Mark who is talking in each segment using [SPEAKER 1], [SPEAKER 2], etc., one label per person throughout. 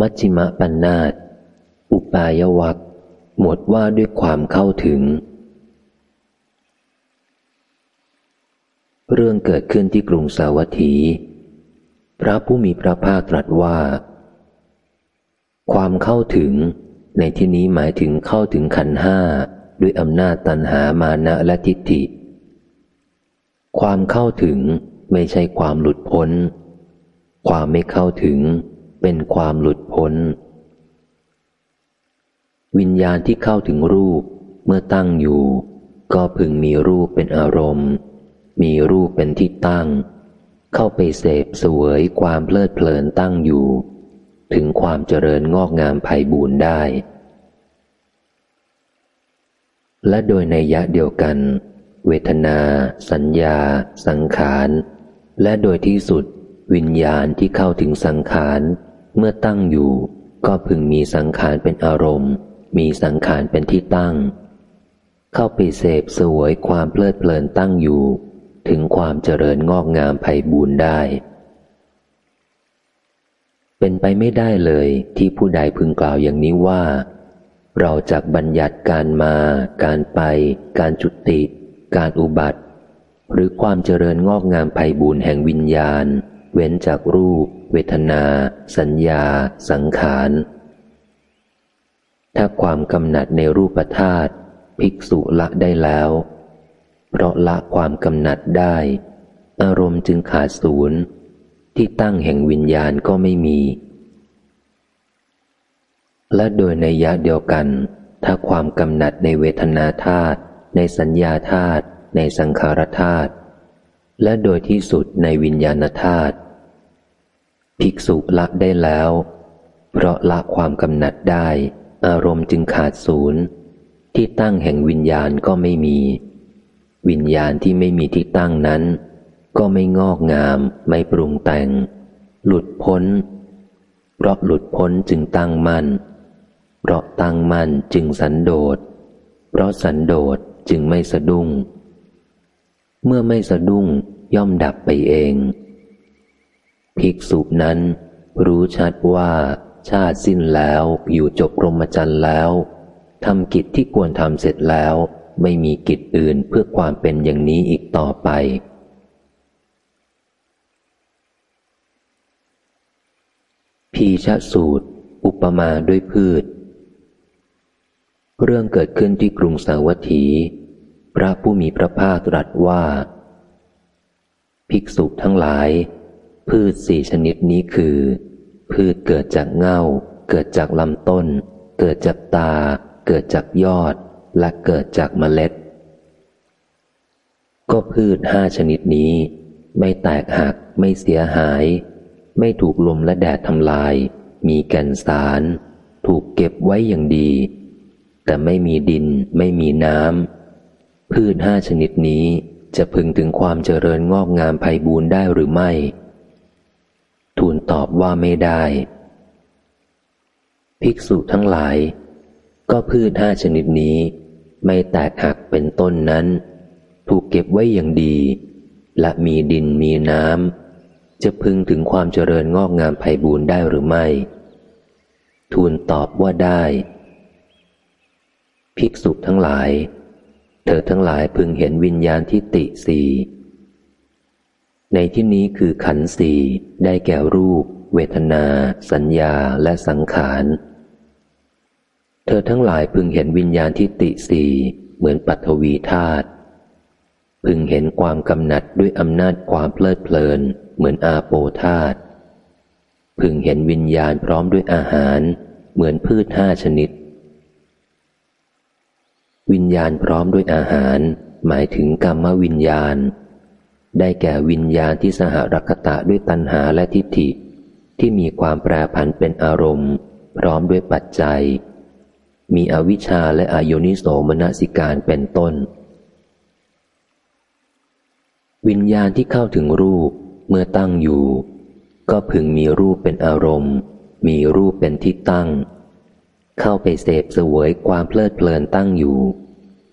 [SPEAKER 1] มัชฌิมปัญนาตอุปายวัคหมดว่าด้วยความเข้าถึง เรื่องเกิดขึ้นที่กรุงสาวัตถี พระผู้มีพระภาคตรัสว่า ความเข้าถึง ในที่นี้หมายถึงเข้าถึงขันห้าด้วยอำนาจตันหามานะและทิฏฐิ ความเข้าถึงไม่ใช่ความหลุดพ้น ความไม่เข้าถึง เป็นความหลุดพ้น วิญญาณที่เข้าถึงรูปเมื่อตั้งอยู่ ก็พึงมีรูปเป็นอารมณ์ มีรูปเป็นที่ตั้ง เข้าไปเสพสวยความเพลิดเพลินตั้งอยู่ ถึงความเจริญงอกงามไพ่บูรได้ และโดยในยะเดียวกัน เวทนา สัญญา สังขาร และโดยที่สุดวิญญาณที่เข้าถึงสังขาร เมื่อตั้งอยู่ ก็พึงมีสังขารเป็นอารมณ์ มีสังขารเป็นที่ตั้ง เข้าไปเสพสวยความเพลิดเพลินตั้งอยู่ ถึงความเจริญงอกงามไพ่บูรณ์ได้ เป็นไปไม่ได้เลยที่ผู้ใดพึงกล่าวอย่างนี้ว่า เราจากบัญญัติการมา การไป การจุติ การอุบัติ หรือความเจริญงอกงามไพ่บูรณ์แห่งวิญญาณ เว้นจากรูป เวทนา สัญญา สังขาร ถ้าความกำหนัดในรูปธาตุภิกษุละได้แล้ว เพราะละความกำหนัดได้ อารมณ์จึงขาดศูนย์ที่ตั้งแห่งวิญญาณก็ไม่มี และโดยในยะเดียวกัน ถ้าความกำหนัดในเวทนาธาตุในสัญญาธาตุในสังขารธาตุและโดยที่สุดในวิญญาณธาตุ ภิกษุละได้แล้ว เพราะละความกำหนัดได้ อารมณ์จึงขาดศูนย์ ที่ตั้งแห่งวิญญาณก็ไม่มี วิญญาณที่ไม่มีที่ตั้งนั้น ก็ไม่งอกงาม ไม่ปรุงแต่ง หลุดพ้น เพราะหลุดพ้นจึงตั้งมั่น เพราะตั้งมั่นจึงสันโดษ เพราะสันโดษจึงไม่สะดุ้ง เมื่อไม่สะดุ้งย่อมดับไปเอง ภิกษุนั้น รู้ชัดว่าชาติสิ้นแล้วอยู่จบรมจันทร์แล้วทำกิจที่ควรทำเสร็จแล้ว ไม่มีกิจอื่นเพื่อความเป็นอย่างนี้อีกต่อไป พีชสูตร อุปมาด้วยพืช เรื่องเกิดขึ้นที่กรุงสาวัตถี พระผู้มีพระภาคตรัสว่า ภิกษุทั้งหลาย พืชสี่ชนิดนี้คือ พืชเกิดจากเงาเกิดจากลำต้น เกิดจากตา เกิดจากยอด และเกิดจากเมล็ด ก็พืชห้าชนิดนี้ ไม่แตกหักไม่เสียหาย ไม่ถูกลมและแดดทำลาย มีแก่นสาร ถูกเก็บไว้อย่างดี แต่ไม่มีดินไม่มีน้ำพืชห้าชนิดนี้จะพึงถึงความเจริญงอกงามไพบูรณ์ได้หรือไม่ ทูลตอบว่าไม่ได้ ภิกษุทั้งหลาย ก็พืชห้าชนิดนี้ ไม่แตกหักเป็นต้นนั้น ถูกเก็บไว้อย่างดี และมีดินมีน้ำจะพึงถึงความเจริญงอกงามไพบูรณ์ได้หรือไม่ ทูลตอบว่าได้ ภิกษุทั้งหลาย เธอทั้งหลายพึงเห็นวิญญาณทิฏฐิสี่ ในที่นี้คือขันสีได้แก่รูป เวทนา สัญญาและสังขารเธอทั้งหลายพึงเห็นวิญญาณทิฏฐิสี่เหมือนปัทวีธาตุพึงเห็นความกำหนัดด้วยอำนาจความเพลิดเพลิน เหมือนอาโปธาตุพึงเห็นวิญญาณพร้อมด้วยอาหาร เหมือนพืชห้าชนิด วิญญาณพร้อมด้วยอาหาร หมายถึงกรรมวิญญาณ ได้แก่วิญญาณที่สหรักตะด้วยตัณหาและทิฏฐิ ที่มีความแปรผันเป็นอารมณ์ พร้อมด้วยปัจจัย มีอวิชชาและอโยนิโสมนสิการเป็นต้น วิญญาณที่เข้าถึงรูปเมื่อตั้งอยู่ ก็พึงมีรูปเป็นอารมณ์ มีรูปเป็นที่ตั้ง เข้าไปเสพเสวยความเพลิดเพลินตั้งอยู่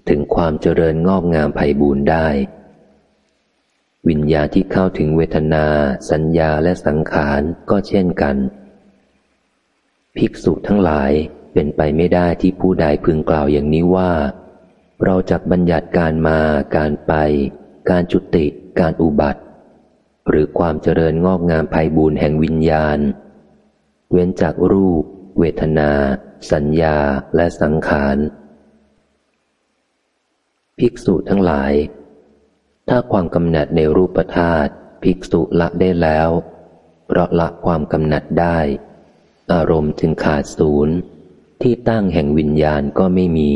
[SPEAKER 1] ถึงความเจริญงอกงามไพ่บูรณ์ได้ วิญญาที่เข้าถึงเวทนา สัญญาและสังขารก็เช่นกัน ภิกษุทั้งหลายเป็นไปไม่ได้ที่ผู้ใดพึงกล่าวอย่างนี้ว่า เราจะบัญญัติการมา การไป การจุติ การอุบัติ หรือความเจริญงอกงามภัยบูรแห่งวิญญาณ เว้นจากรูป เวทนา สัญญาและสังขาร ภิกษุทั้งหลาย ถ้าความกำหนัดในรูปธาตุภิกษุละได้แล้ว เพราะละความกำหนัดได้ อารมณ์จึงขาดศูนย์ที่ตั้งแห่งวิญญาณก็ไม่มี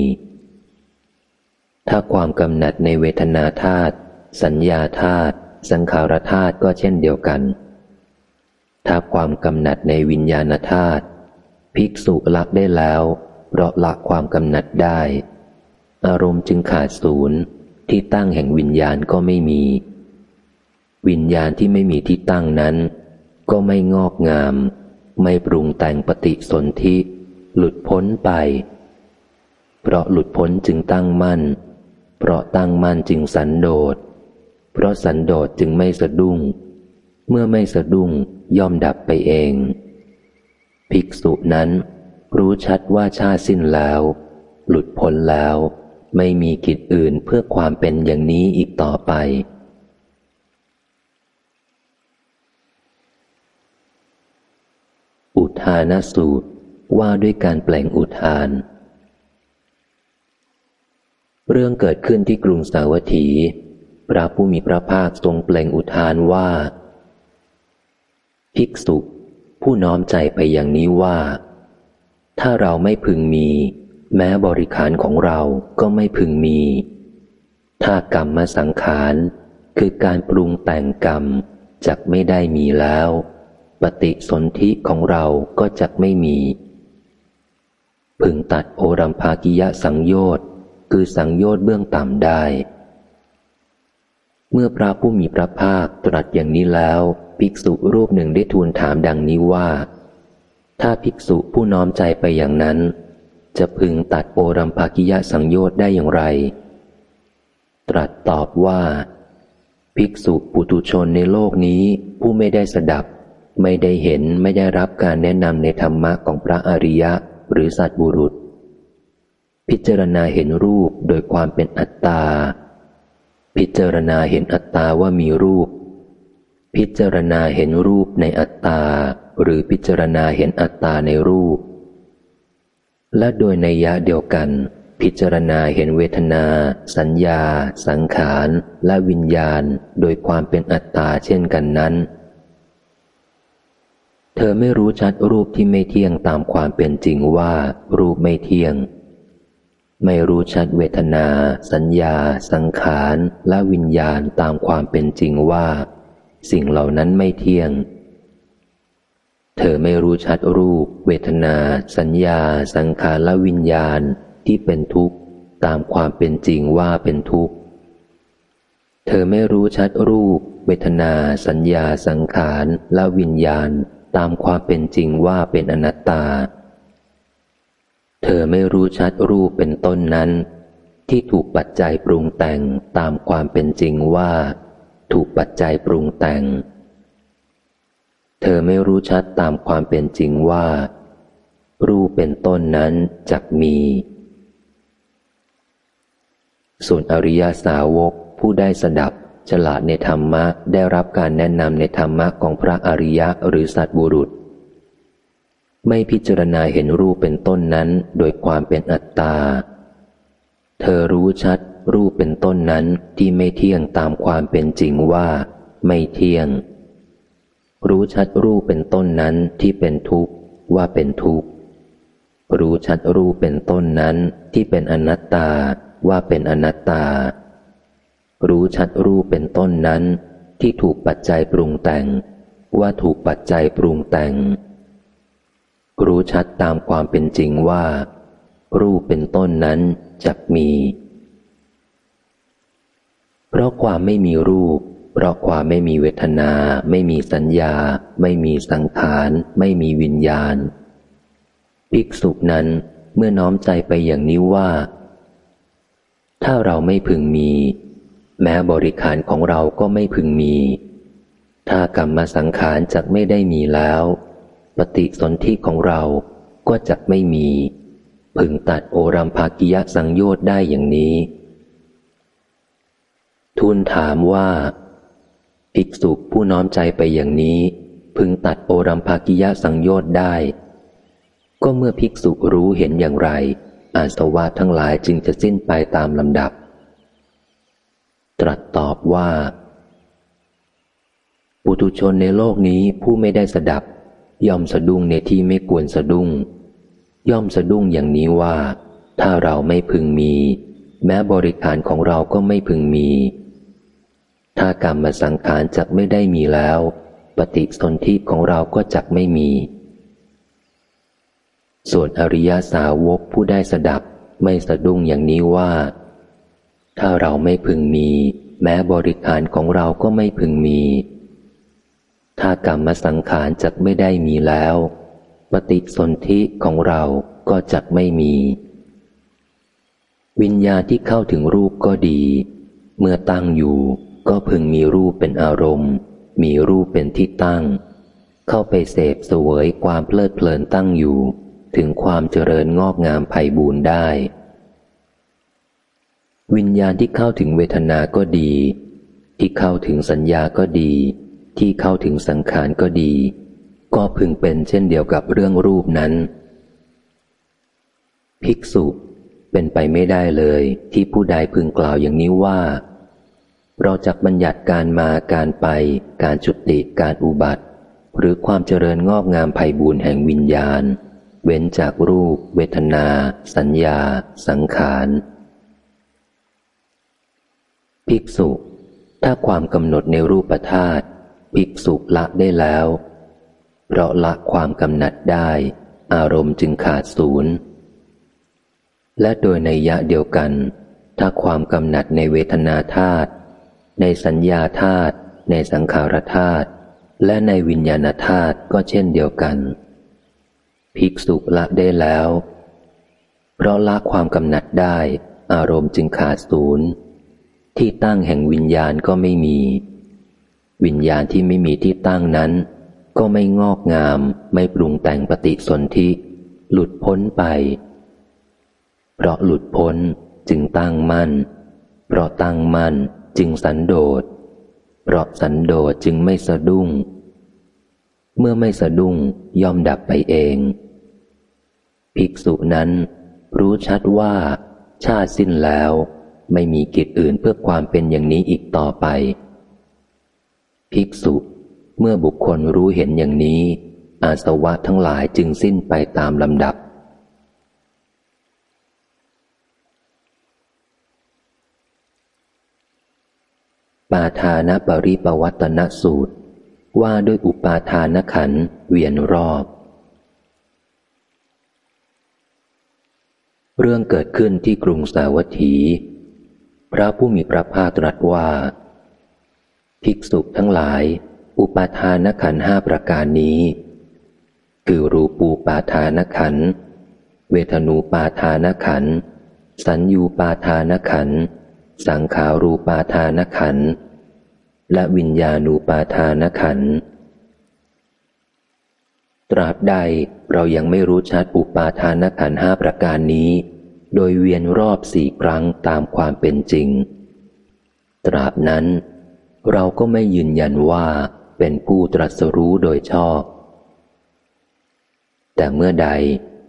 [SPEAKER 1] ถ้าความกำหนัดในเวทนาธาตุสัญญาธาตุสังขารธาตุก็เช่นเดียวกัน ถ้าความกำหนัดในวิญญาณธาตุภิกษุละได้แล้ว เพราะละความกำหนัดได้ อารมณ์จึงขาดศูนย์ ที่ตั้งแห่งวิญญาณก็ไม่มี วิญญาณที่ไม่มีที่ตั้งนั้น ก็ไม่งอกงาม ไม่ปรุงแต่งปฏิสนธิหลุดพ้นไป เพราะหลุดพ้นจึงตั้งมั่น เพราะตั้งมั่นจึงสันโดษ เพราะสันโดษจึงไม่สะดุ้ง เมื่อไม่สะดุ้งย่อมดับไปเอง ภิกษุนั้นรู้ชัดว่าชาสิ้นแล้ว หลุดพ้นแล้ว ไม่มีกิจอื่นเพื่อความเป็นอย่างนี้อีกต่อไป อุทานสูตรว่าด้วยการแปลงอุทาน เรื่องเกิดขึ้นที่กรุงสาวัตถี พระผู้มีพระภาคทรงแปลงอุทานว่า ภิกษุ ผู้น้อมใจไปอย่างนี้ว่า ถ้าเราไม่พึงมี แม้บริขารของเราก็ไม่พึงมี ถ้ากรรมมาสังขาร คือการปรุงแต่งกรรมจักไม่ได้มีแล้ว ปฏิสนธิของเราก็จักไม่มี พึงตัดโอรัมภากิยะสังโยชน์คือสังโยชน์เบื้องต่ำได้ เมื่อพระผู้มีพระภาคตรัสอย่างนี้แล้ว ภิกษุรูปหนึ่งได้ทูลถามดังนี้ว่า ถ้าภิกษุผู้น้อมใจไปอย่างนั้น จะพึงตัดโอรัมภากิยะสังโยชน์ได้อย่างไร ตรัสตอบว่า ภิกษุปุตุชนในโลกนี้ผู้ไม่ได้สดับ ไม่ได้เห็นไม่ได้รับการแนะนำในธรรมะของพระอริยะหรือสัตบุรุษ พิจารณาเห็นรูปโดยความเป็นอัตตา พิจารณาเห็นอัตตาว่ามีรูป พิจารณาเห็นรูปในอัตตา หรือพิจารณาเห็นอัตตาในรูป และโดยในยะเดียวกัน พิจารณาเห็นเวทนา สัญญา สังขาร และวิญญาณ โดยความเป็นอัตตาเช่นกันนั้น เธอไม่รู้ชัดรูปที่ไม่เที่ยงตามความเป็นจริงว่า รูปไม่เที่ยง ไม่รู้ชัดเวทนา สัญญา สังขาร และวิญญาณตามความเป็นจริงว่า สิ่งเหล่านั้นไม่เที่ยง เธอไม่รู้ชัดรูป เวทนา สัญญา สังขารและวิญญาณที่เป็นทุกข์ตามความเป็นจริงว่าเป็นทุกข์ เธอไม่รู้ชัดรูป เวทนา สัญญา สังขารและวิญญาณตามความเป็นจริงว่าเป็นอนัตตา เธอไม่รู้ชัดรูปเป็นต้นนั้น ที่ถูกปัจจัยปรุงแต่งตามความเป็นจริงว่า ถูกปัจจัยปรุงแต่ง เธอไม่รู้ชัดตามความเป็นจริงว่า รูปเป็นต้นนั้นจักมี ส่วนอริยาสาวกผู้ได้สดับ ฉลาดในธรรมะได้รับการแนะนำในธรรมะของพระอริยะหรือสัตบุรุษ ไม่พิจารณาเห็นรูปเป็นต้นนั้นโดยความเป็นอัตตา เธอรู้ชัดรูปเป็นต้นนั้นที่ไม่เที่ยงตามความเป็นจริงว่า ไม่เที่ยง รู้ชัดรูปเป็นต้นนั้นที่เป็นทุกข์ว่าเป็นทุกข์รู้ชัดรูปเป็นต้นนั้นที่เป็นอนัตตาว่าเป็นอนัตตา รู้ชัดรูปเป็นต้นนั้น ที่ถูกปัจจัยปรุงแต่ง ว่าถูกปัจจัยปรุงแต่ง รู้ชัดตามความเป็นจริงว่า รูปเป็นต้นนั้นจักมี เพราะความไม่มีรูป เพราะความไม่มีเวทนา ไม่มีสัญญา ไม่มีสังขาร ไม่มีวิญญาณ ภิกษุนั้นเมื่อน้อมใจไปอย่างนี้ว่า ถ้าเราไม่พึงมี แม้บริขารของเราก็ไม่พึงมี ถ้ากรรมมาสังขารจะไม่ได้มีแล้ว ปฏิสนธิของเราก็จะไม่มี พึงตัดโอรัมภากิยะสังโยชน์ได้อย่างนี้ ทูลถามว่า ภิกษุผู้น้อมใจไปอย่างนี้ พึงตัดโอรัมภากิยะสังโยชน์ได้ ก็เมื่อภิกษุรู้เห็นอย่างไร อาสวะทั้งหลายจึงจะสิ้นไปตามลำดับ ตรัสตอบว่า ปุถุชนในโลกนี้ผู้ไม่ได้สดับ ย่อมสะดุ้งในที่ไม่ควรสะดุ้ง ย่อมสะดุ้งอย่างนี้ว่า ถ้าเราไม่พึงมี แม้บริการของเราก็ไม่พึงมี ถ้ากรรมมาสังขารจักไม่ได้มีแล้ว ปฏิสนธิของเราก็จักไม่มี ส่วนอริยสาวกผู้ได้สดับไม่สะดุ้งอย่างนี้ว่า ถ้าเราไม่พึงมี แม้บริการของเราก็ไม่พึงมี ถ้ากรรมสังขารจักไม่ได้มีแล้ว ปฏิสนธิของเราก็จักไม่มี วิญญาณที่เข้าถึงรูปก็ดี เมื่อตั้งอยู่ ก็พึงมีรูปเป็นอารมณ์ มีรูปเป็นที่ตั้ง เข้าไปเสพสวยความเพลิดเพลินตั้งอยู่ ถึงความเจริญงอกงามไพ่บูรได้ วิญญาณที่เข้าถึงเวทนาก็ดี ที่เข้าถึงสัญญาก็ดี ที่เข้าถึงสังขารก็ดี ก็พึงเป็นเช่นเดียวกับเรื่องรูปนั้น ภิกษุเป็นไปไม่ได้เลยที่ผู้ใดพึงกล่าวอย่างนี้ว่า เราจะบัญญัติการมาการไป การจุติการอุบัติ หรือความเจริญงอกงามไพ่บูรแห่งวิญญาณ เว้นจากรูป เวทนา สัญญา สังขาร ภิกษุ ถ้าความกำหนดในรูปธาตุภิกษุละได้แล้ว เพราะละความกำหนัดได้ อารมณ์จึงขาดศูนย์และโดยในยะเดียวกัน ถ้าความกำหนัดในเวทนาธาตุ ในสัญญาธาตุในสังขารธาตุและในวิญญาณธาตุก็เช่นเดียวกัน ภิกษุละได้แล้ว เพราะละความกำหนัดได้ อารมณ์จึงขาดศูนย์ที่ตั้งแห่งวิญญาณก็ไม่มี วิญญาณที่ไม่มีที่ตั้งนั้น ก็ไม่งอกงามไม่ปรุงแต่งปฏิสนธิหลุดพ้นไป เพราะหลุดพ้นจึงตั้งมั่น เพราะตั้งมั่น จึงสันโดษ เพราะสันโดษจึงไม่สะดุ้ง เมื่อไม่สะดุ้งย่อมดับไปเอง ภิกษุนั้นรู้ชัดว่า ชาติสิ้นแล้ว ไม่มีกิจอื่นเพื่อความเป็นอย่างนี้อีกต่อไป ภิกษุเมื่อบุคคลรู้เห็นอย่างนี้ อาสวะทั้งหลายจึงสิ้นไปตามลำดับ ปาทานปริปวัตนสูตร ว่าด้วยอุปาทานขันเวียนรอบ เรื่องเกิดขึ้นที่กรุงสาวัตถี พระผู้มีพระภาคตรัสว่า ภิกษุทั้งหลาย อุปาทานขันห้าประการนี้ คือรูปูปาทานขัน เวทนูปาทานขัน สัญญูปาทานขัน สังขารูปาทานขัน และวิญญาณูปาทานขัน ตราบใดเรายังไม่รู้ชัดอุปาทานขันห้าประการนี้ โดยเวียนรอบสี่ครั้งตามความเป็นจริง ตราบนั้น เราก็ไม่ยืนยันว่าเป็นผู้ตรัสรู้โดยชอบ แต่เมื่อใด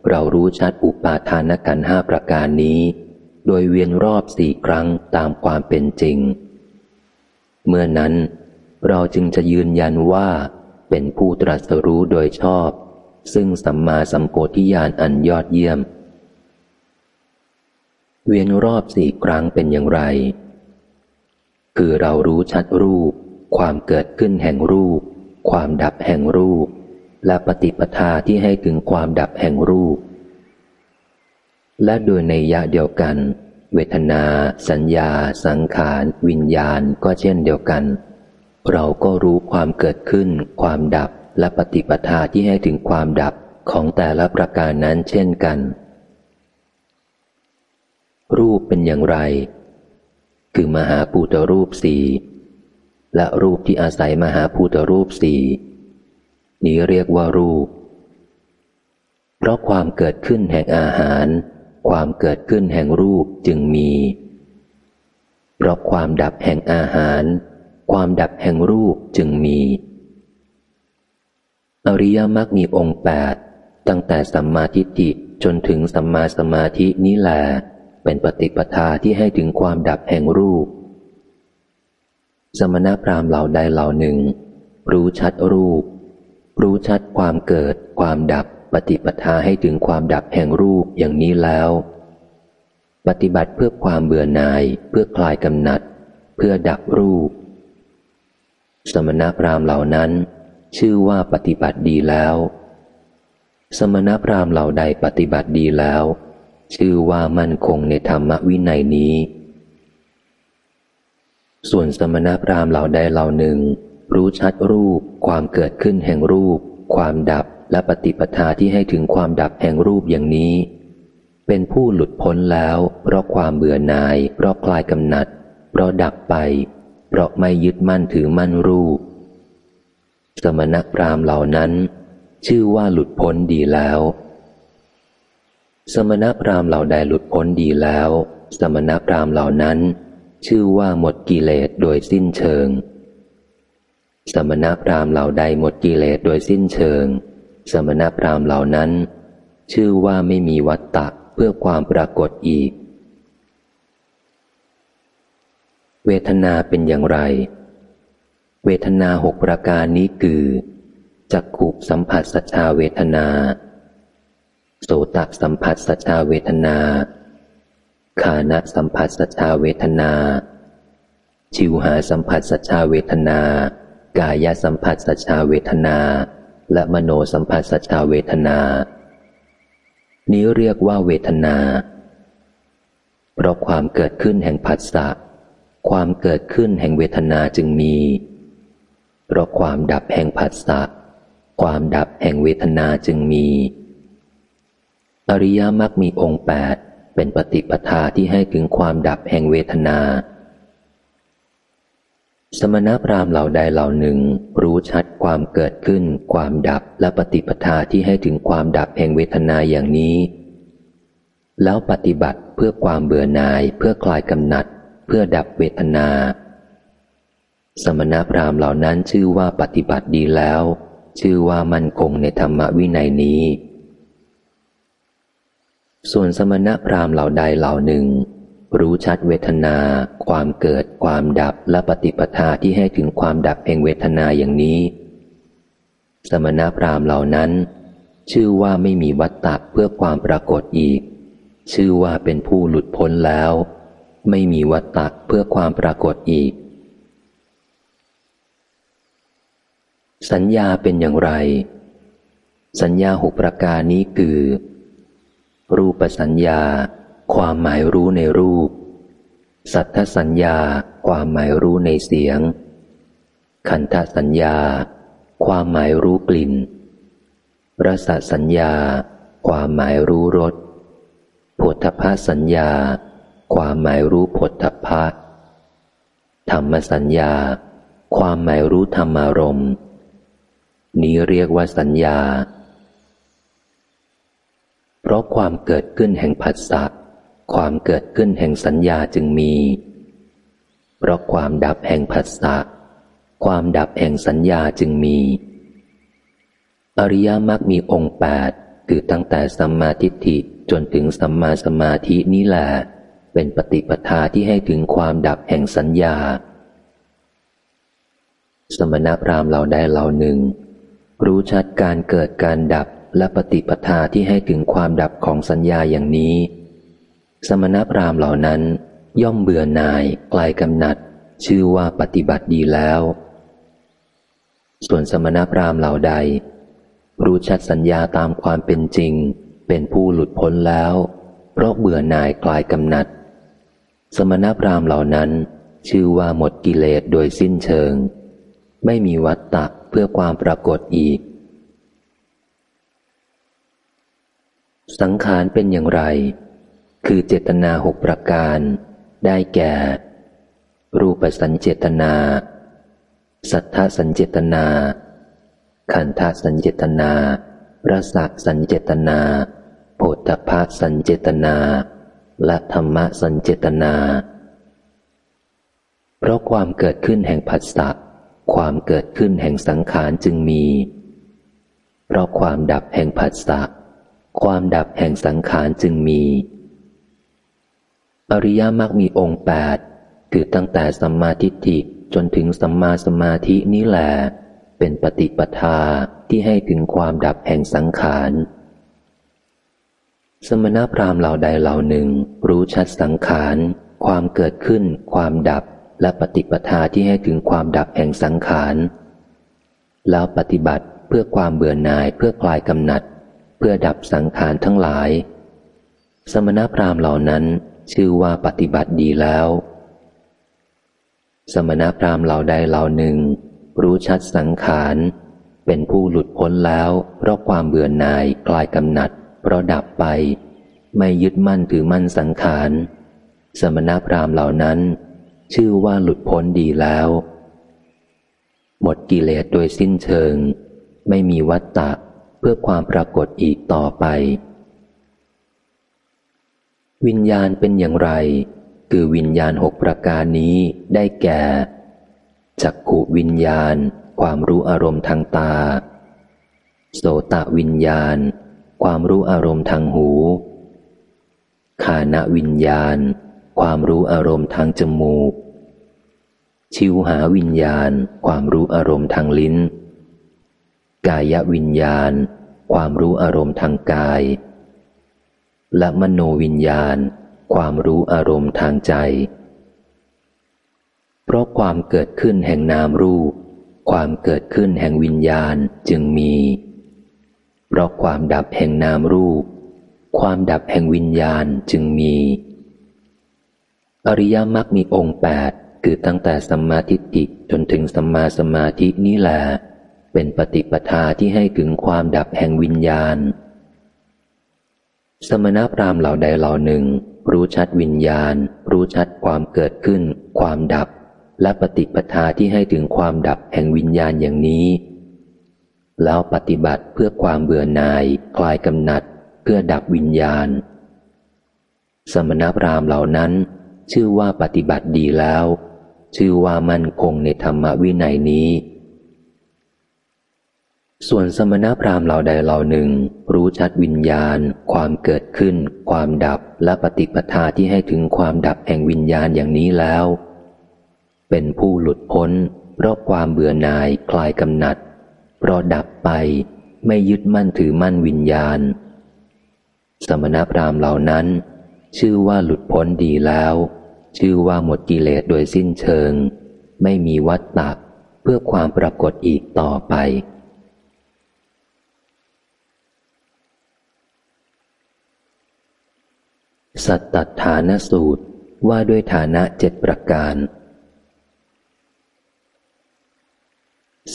[SPEAKER 1] เรารู้ชัดอุปาทานกันห้าประการนี้ โดยเวียนรอบสี่ครั้งตามความเป็นจริง เมื่อนั้น เราจึงจะยืนยันว่าเป็นผู้ตรัสรู้โดยชอบ ซึ่งสัมมาสัมโพธิญาณอันยอดเยี่ยม เวียนรอบสี่ครั้งเป็นอย่างไร คือเรารู้ชัดรูป ความเกิดขึ้นแห่งรูป ความดับแห่งรูป และปฏิปทาที่ให้ถึงความดับแห่งรูป และโดยในยะเดียวกัน เวทนา สัญญา สังขาร วิญญาณก็เช่นเดียวกัน เราก็รู้ความเกิดขึ้น ความดับและปฏิปทาที่ให้ถึงความดับของแต่ละประการนั้นเช่นกัน รูปเป็นอย่างไร คือมหาภูตรูปสี่และรูปที่อาศัยมหาภูตรูปสี่นี้เรียกว่ารูป เพราะความเกิดขึ้นแห่งอาหาร ความเกิดขึ้นแห่งรูปจึงมีเพราะความดับแห่งอาหาร ความดับแห่งรูปจึงมี อริยมรรคมีองค์แปดตั้งแต่สัมมาทิฏฐิจนถึงสัมมาสมาธินี้แหละเป็นปฏิปทาที่ให้ถึงความดับแห่งรูป สมณพราหมณ์เหล่าใดเหล่าหนึ่ง รู้ชัดรูป รู้ชัดความเกิด ความดับ ปฏิปทาให้ถึงความดับแห่งรูปอย่างนี้แล้ว ปฏิบัติเพื่อความเบื่อหน่าย เพื่อคลายกำหนัด เพื่อดับรูป สมณพราหมณ์เหล่านั้น ชื่อว่าปฏิบัติดีแล้ว สมณพราหมณ์เหล่าใดปฏิบัติดีแล้ว ชื่อว่ามั่นคงในธรรมวินัยนี้ ส่วนสมณพราหมณ์เหล่าใดเหล่าหนึ่ง รู้ชัดรูป ความเกิดขึ้นแห่งรูป ความดับ และปฏิปทาที่ให้ถึงความดับแห่งรูปอย่างนี้ เป็นผู้หลุดพ้นแล้ว เพราะความเบื่อหน่าย เพราะคลายกำหนัด เพราะดับไป เพราะไม่ยึดมั่นถือมั่นรูป สมณพราหมณ์เหล่านั้น ชื่อว่าหลุดพ้นดีแล้ว สมณพราหมณ์เหล่าใดหลุดพ้นดีแล้ว สมณพราหมณ์เหล่านั้น ชื่อว่าหมดกิเลสโดยสิ้นเชิง สมณพราหมณ์เหล่าใดหมดกิเลสโดยสิ้นเชิง สมณพราหมณ์เหล่านั้น ชื่อว่าไม่มีวัตตะเพื่อความปรากฏอีก เวทนาเป็นอย่างไร เวทนาหกประการนี้คือจักขุสัมผัสสัจชาเวทนาโสตสัมผัสสัจชาเวทนาคานะสัมผัสสัจชาเวทนา ชิวหาสัมผัสสัจชาเวทนา กายสัมผัสสัจชาเวทนา และมโนสัมผัสสัจจาเวทนา นี้เรียกว่าเวทนา เพราะความเกิดขึ้นแห่งผัสสะความเกิดขึ้นแห่งเวทนาจึงมี เพราะความดับแห่งผัสสะความดับแห่งเวทนาจึงมี อริยมรรคมีองค์แปดเป็นปฏิปทาที่ให้ถึงความดับแห่งเวทนา สมณพราหมณ์เหล่าใดเหล่าหนึ่ง รู้ชัดความเกิดขึ้น ความดับและปฏิปทาที่ให้ถึงความดับแห่งเวทนาอย่างนี้ แล้วปฏิบัติเพื่อความเบื่อหน่าย เพื่อคลายกำหนัด เพื่อดับเวทนา สมณพราหมณ์เหล่านั้นชื่อว่าปฏิบัติดีแล้ว ชื่อว่ามั่นคงในธรรมวินัยนี้ ส่วนสมณพราหมณ์เหล่าใดเหล่าหนึ่ง รู้ชัดเวทนา ความเกิด ความดับและปฏิปทาที่ให้ถึงความดับแห่งเวทนาอย่างนี้ สมณพราหมณ์เหล่านั้น ชื่อว่าไม่มีวัตตะเพื่อความปรากฏอีก ชื่อว่าเป็นผู้หลุดพ้นแล้ว ไม่มีวัตตะเพื่อความปรากฏอีก สัญญาเป็นอย่างไร สัญญาหกประการนี้คือ รูปสัญญา ความหมายรู้ในรูป สัทธสัญญา ความหมายรู้ในเสียง ขันธสัญญา ความหมายรู้กลิ่นรสสัญญา ความหมายรู้รสผลทพสัญญา ความหมายรู้ผลทพะธรรมสัญญา ความหมายรู้ธรรมารมณ์นี้เรียกว่าสัญญา เพราะความเกิดขึ้นแห่งผัสสะ ความเกิดขึ้นแห่งสัญญาจึงมี เพราะความดับแห่งผัสสะความดับแห่งสัญญาจึงมี อริยมรรคมีองค์แปดคือตั้งแต่สัมมาทิฏฐิจนถึงสัมมาสมาธินี้แหละเป็นปฏิปทาที่ให้ถึงความดับแห่งสัญญา สมณพราหมณ์เราได้เหล่าหนึ่ง รู้ชัดการเกิดการดับและปฏิปทาที่ให้ถึงความดับของสัญญาอย่างนี้ สมณพราหมณ์เหล่านั้น ย่อมเบื่อหน่ายกลายกำหนัด ชื่อว่าปฏิบัติดีแล้ว ส่วนสมณพราหมณ์เหล่าใด รู้ชัดสัญญาตามความเป็นจริง เป็นผู้หลุดพ้นแล้ว เพราะเบื่อหน่ายกลายกำหนัด สมณพราหมณ์เหล่านั้น ชื่อว่าหมดกิเลสโดยสิ้นเชิง ไม่มีวัตตะเพื่อความปรากฏอีกสังขารเป็นอย่างไร คือเจตนาหกประการ ได้แก่ รูปสัญเจตนา สัทธสัญเจตนา ขันธสัญเจตนา รสักสัญเจตนาโพธพะสัญเจตนา และธรรมสัญเจตนา เพราะความเกิดขึ้นแห่งผัสสะความเกิดขึ้นแห่งสังขารจึงมี เพราะความดับแห่งผัสสะความดับแห่งสังขารจึงมี อริยมรรคมีองค์แปดคือตั้งแต่สัมมาทิฏฐิจนถึงสัมมาสมาธินี้แหละเป็นปฏิปทาที่ให้ถึงความดับแห่งสังขาร สมณพราหมณ์เหล่าใดเหล่าหนึ่ง รู้ชัดสังขาร ความเกิดขึ้น ความดับและปฏิปทาที่ให้ถึงความดับแห่งสังขาร แล้วปฏิบัติเพื่อความเบื่อหน่ายเพื่อคลายกำหนัด เพื่อดับสังขารทั้งหลาย สมณพราหมณ์เหล่านั้น ชื่อว่าปฏิบัติดีแล้ว สมณพราหมณ์เหล่าใดเหล่าหนึ่ง รู้ชัดสังขาร เป็นผู้หลุดพ้นแล้ว เพราะความเบื่อหน่ายคลายกำหนัด เพราะดับไป ไม่ยึดมั่นถือมั่นสังขาร สมณพราหมณ์เหล่านั้น ชื่อว่าหลุดพ้นดีแล้ว หมดกิเลสโดยสิ้นเชิง ไม่มีวัตตะเพื่อความปรากฏอีกต่อไป วิญญาณเป็นอย่างไร คือวิญญาณหกประการนี้ได้แก่ จักขูวิญญาณ ความรู้อารมณ์ทางตา โสตะวิญญาณ ความรู้อารมณ์ทางหูขานวิญญาณ ความรู้อารมณ์ทางจมูก ชิวหาวิญญาณ ความรู้อารมณ์ทางลิ้น กายวิญญาณ ความรู้อารมณ์ทางกาย และมโนวิญญาณ ความรู้อารมณ์ทางใจ เพราะความเกิดขึ้นแห่งนามรูป ความเกิดขึ้นแห่งวิญญาณจึงมี เพราะความดับแห่งนามรูป ความดับแห่งวิญญาณจึงมี อริยมรรคมีองค์แปดคือตั้งแต่สัมมาทิฏฐิจนถึงสัมมาสมาธินี้แหละเป็นปฏิปทาที่ให้ถึงความดับแห่งวิญญาณ สมณพราหมณ์เหล่าใดเหล่าหนึ่ง รู้ชัดวิญญาณ รู้ชัดความเกิดขึ้น ความดับ และปฏิปทาที่ให้ถึงความดับแห่งวิญญาณอย่างนี้ แล้วปฏิบัติเพื่อความเบื่อหน่าย คลายกำหนัด เพื่อดับวิญญาณ สมณพราหมณ์เหล่านั้น ชื่อว่าปฏิบัติดีแล้ว ชื่อว่ามั่นคงในธรรมวินัยนี้ ส่วนสมณพราหมณ์เหล่าใดเหล่าหนึ่ง รู้ชัดวิญญาณ ความเกิดขึ้น ความดับและปฏิปทาที่ให้ถึงความดับแห่งวิญญาณอย่างนี้แล้ว เป็นผู้หลุดพ้น เพราะความเบื่อหน่ายคลายกำหนัด เพราะดับไปไม่ยึดมั่นถือมั่นวิญญาณ สมณพราหมณ์เหล่านั้น ชื่อว่าหลุดพ้นดีแล้ว ชื่อว่าหมดกิเลสโดยสิ้นเชิง ไม่มีวัตตะเพื่อความปรากฏอีกต่อไป สัตตฐานสูตรว่าด้วยฐานะเจ็ดประการ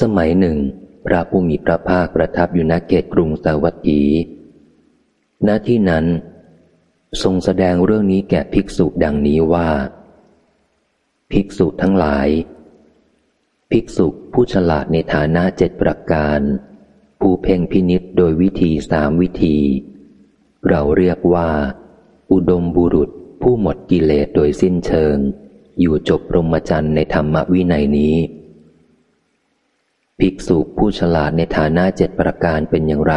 [SPEAKER 1] สมัยหนึ่ง พระผู้มีพระภาคประทับอยู่ณเกตกรุงสาวัตถี ณ ที่นั้น ทรงแสดงเรื่องนี้แก่ภิกษุดังนี้ว่า ภิกษุทั้งหลาย ภิกษุผู้ฉลาดในฐานะเจ็ดประการ ผู้เพ่งพินิษโดยวิธีสามวิธี เราเรียกว่า อุดมบุรุษผู้หมดกิเลสโดยสิ้นเชิง อยู่จบรมจันทร์ในธรรมวินัยนี้ ภิกษุผู้ฉลาดในฐานะเจ็ดประการเป็นอย่างไร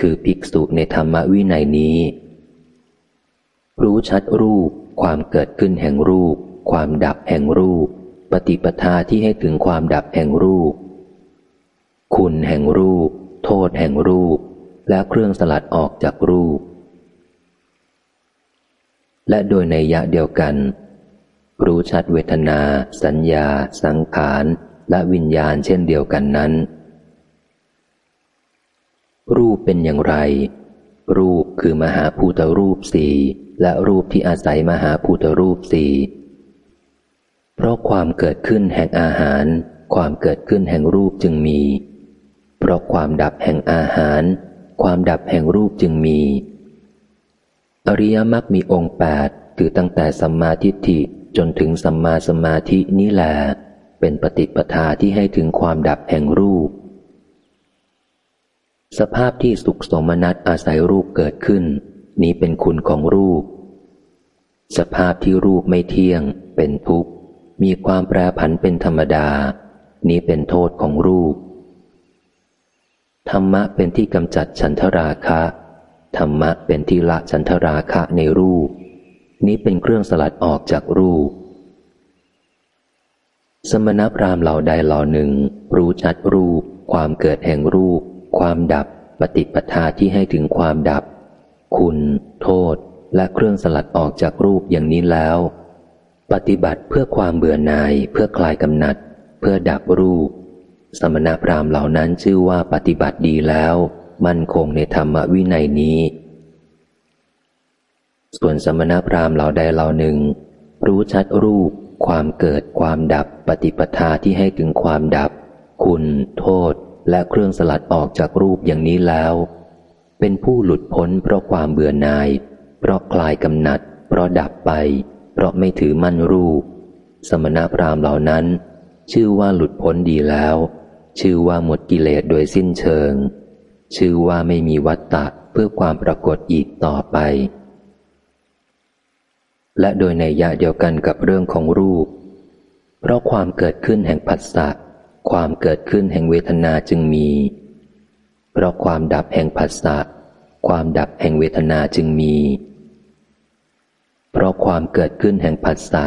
[SPEAKER 1] คือภิกษุในธรรมวินัยนี้ รู้ชัดรูป ความเกิดขึ้นแห่งรูป ความดับแห่งรูป ปฏิปทาที่ให้ถึงความดับแห่งรูป คุณแห่งรูป โทษแห่งรูป และเครื่องสลัดออกจากรูป และโดยในยะเดียวกัน รู้ชัดเวทนา สัญญา สังขารและวิญญาณเช่นเดียวกันนั้น รูปเป็นอย่างไร รูปคือมหาภูตรูปสี่และรูปที่อาศัยมหาภูตรูปสี่เพราะความเกิดขึ้นแห่งอาหาร ความเกิดขึ้นแห่งรูปจึงมี เพราะความดับแห่งอาหาร ความดับแห่งรูปจึงมี อริยมรรคมีองค์แปดคือตั้งแต่สัมมาทิฏฐิจนถึงสัมมาสมาธินี้แหละเป็นปฏิปทาที่ให้ถึงความดับแห่งรูป สภาพที่สุขสมนัตอาศัยรูปเกิดขึ้น นี้เป็นคุณของรูป สภาพที่รูปไม่เที่ยง เป็นทุกข์ มีความแปรผันเป็นธรรมดา นี้เป็นโทษของรูป ธรรมะเป็นที่กำจัดฉันทราคะ ธรรมะเป็นที่ละฉันทราคะในรูป นี้เป็นเครื่องสลัดออกจากรูป สมณพราหมณ์เหล่าใดเหล่าหนึ่ง รู้ชัดรูป ความเกิดแห่งรูป ความดับปฏิปทาที่ให้ถึงความดับ คุณ โทษ และเครื่องสลัดออกจากรูปอย่างนี้แล้ว ปฏิบัติเพื่อความเบื่อหน่าย เพื่อคลายกำหนัด เพื่อดับรูป สมณพราหมณ์เหล่านั้นชื่อว่าปฏิบัติดีแล้ว มั่นคงในธรรมวินัยนี้ ส่วนสมณพราหมณ์เหล่าใดเหล่าหนึ่ง รู้ชัดรูป ความเกิดความดับปฏิปทาที่ให้ถึงความดับ คุณ โทษ และเครื่องสลัดออกจากรูปอย่างนี้แล้ว เป็นผู้หลุดพ้นเพราะความเบื่อหน่าย เพราะคลายกำหนัด เพราะดับไป เพราะไม่ถือมั่นรูป สมณพราหมณ์เหล่านั้น ชื่อว่าหลุดพ้นดีแล้ว ชื่อว่าหมดกิเลสโดยสิ้นเชิง ชื่อว่าไม่มีวัตตะเพื่อความปรากฏอีกต่อไป และโดยในยะเดียวกันกับเรื่องของรูป เพราะความเกิดขึ้นแห่งผัสสะความเกิดขึ้นแห่งเวทนาจึงมี เพราะความดับแห่งผัสสะความดับแห่งเวทนาจึงมี เพราะความเกิดขึ้นแห่งผัสสะ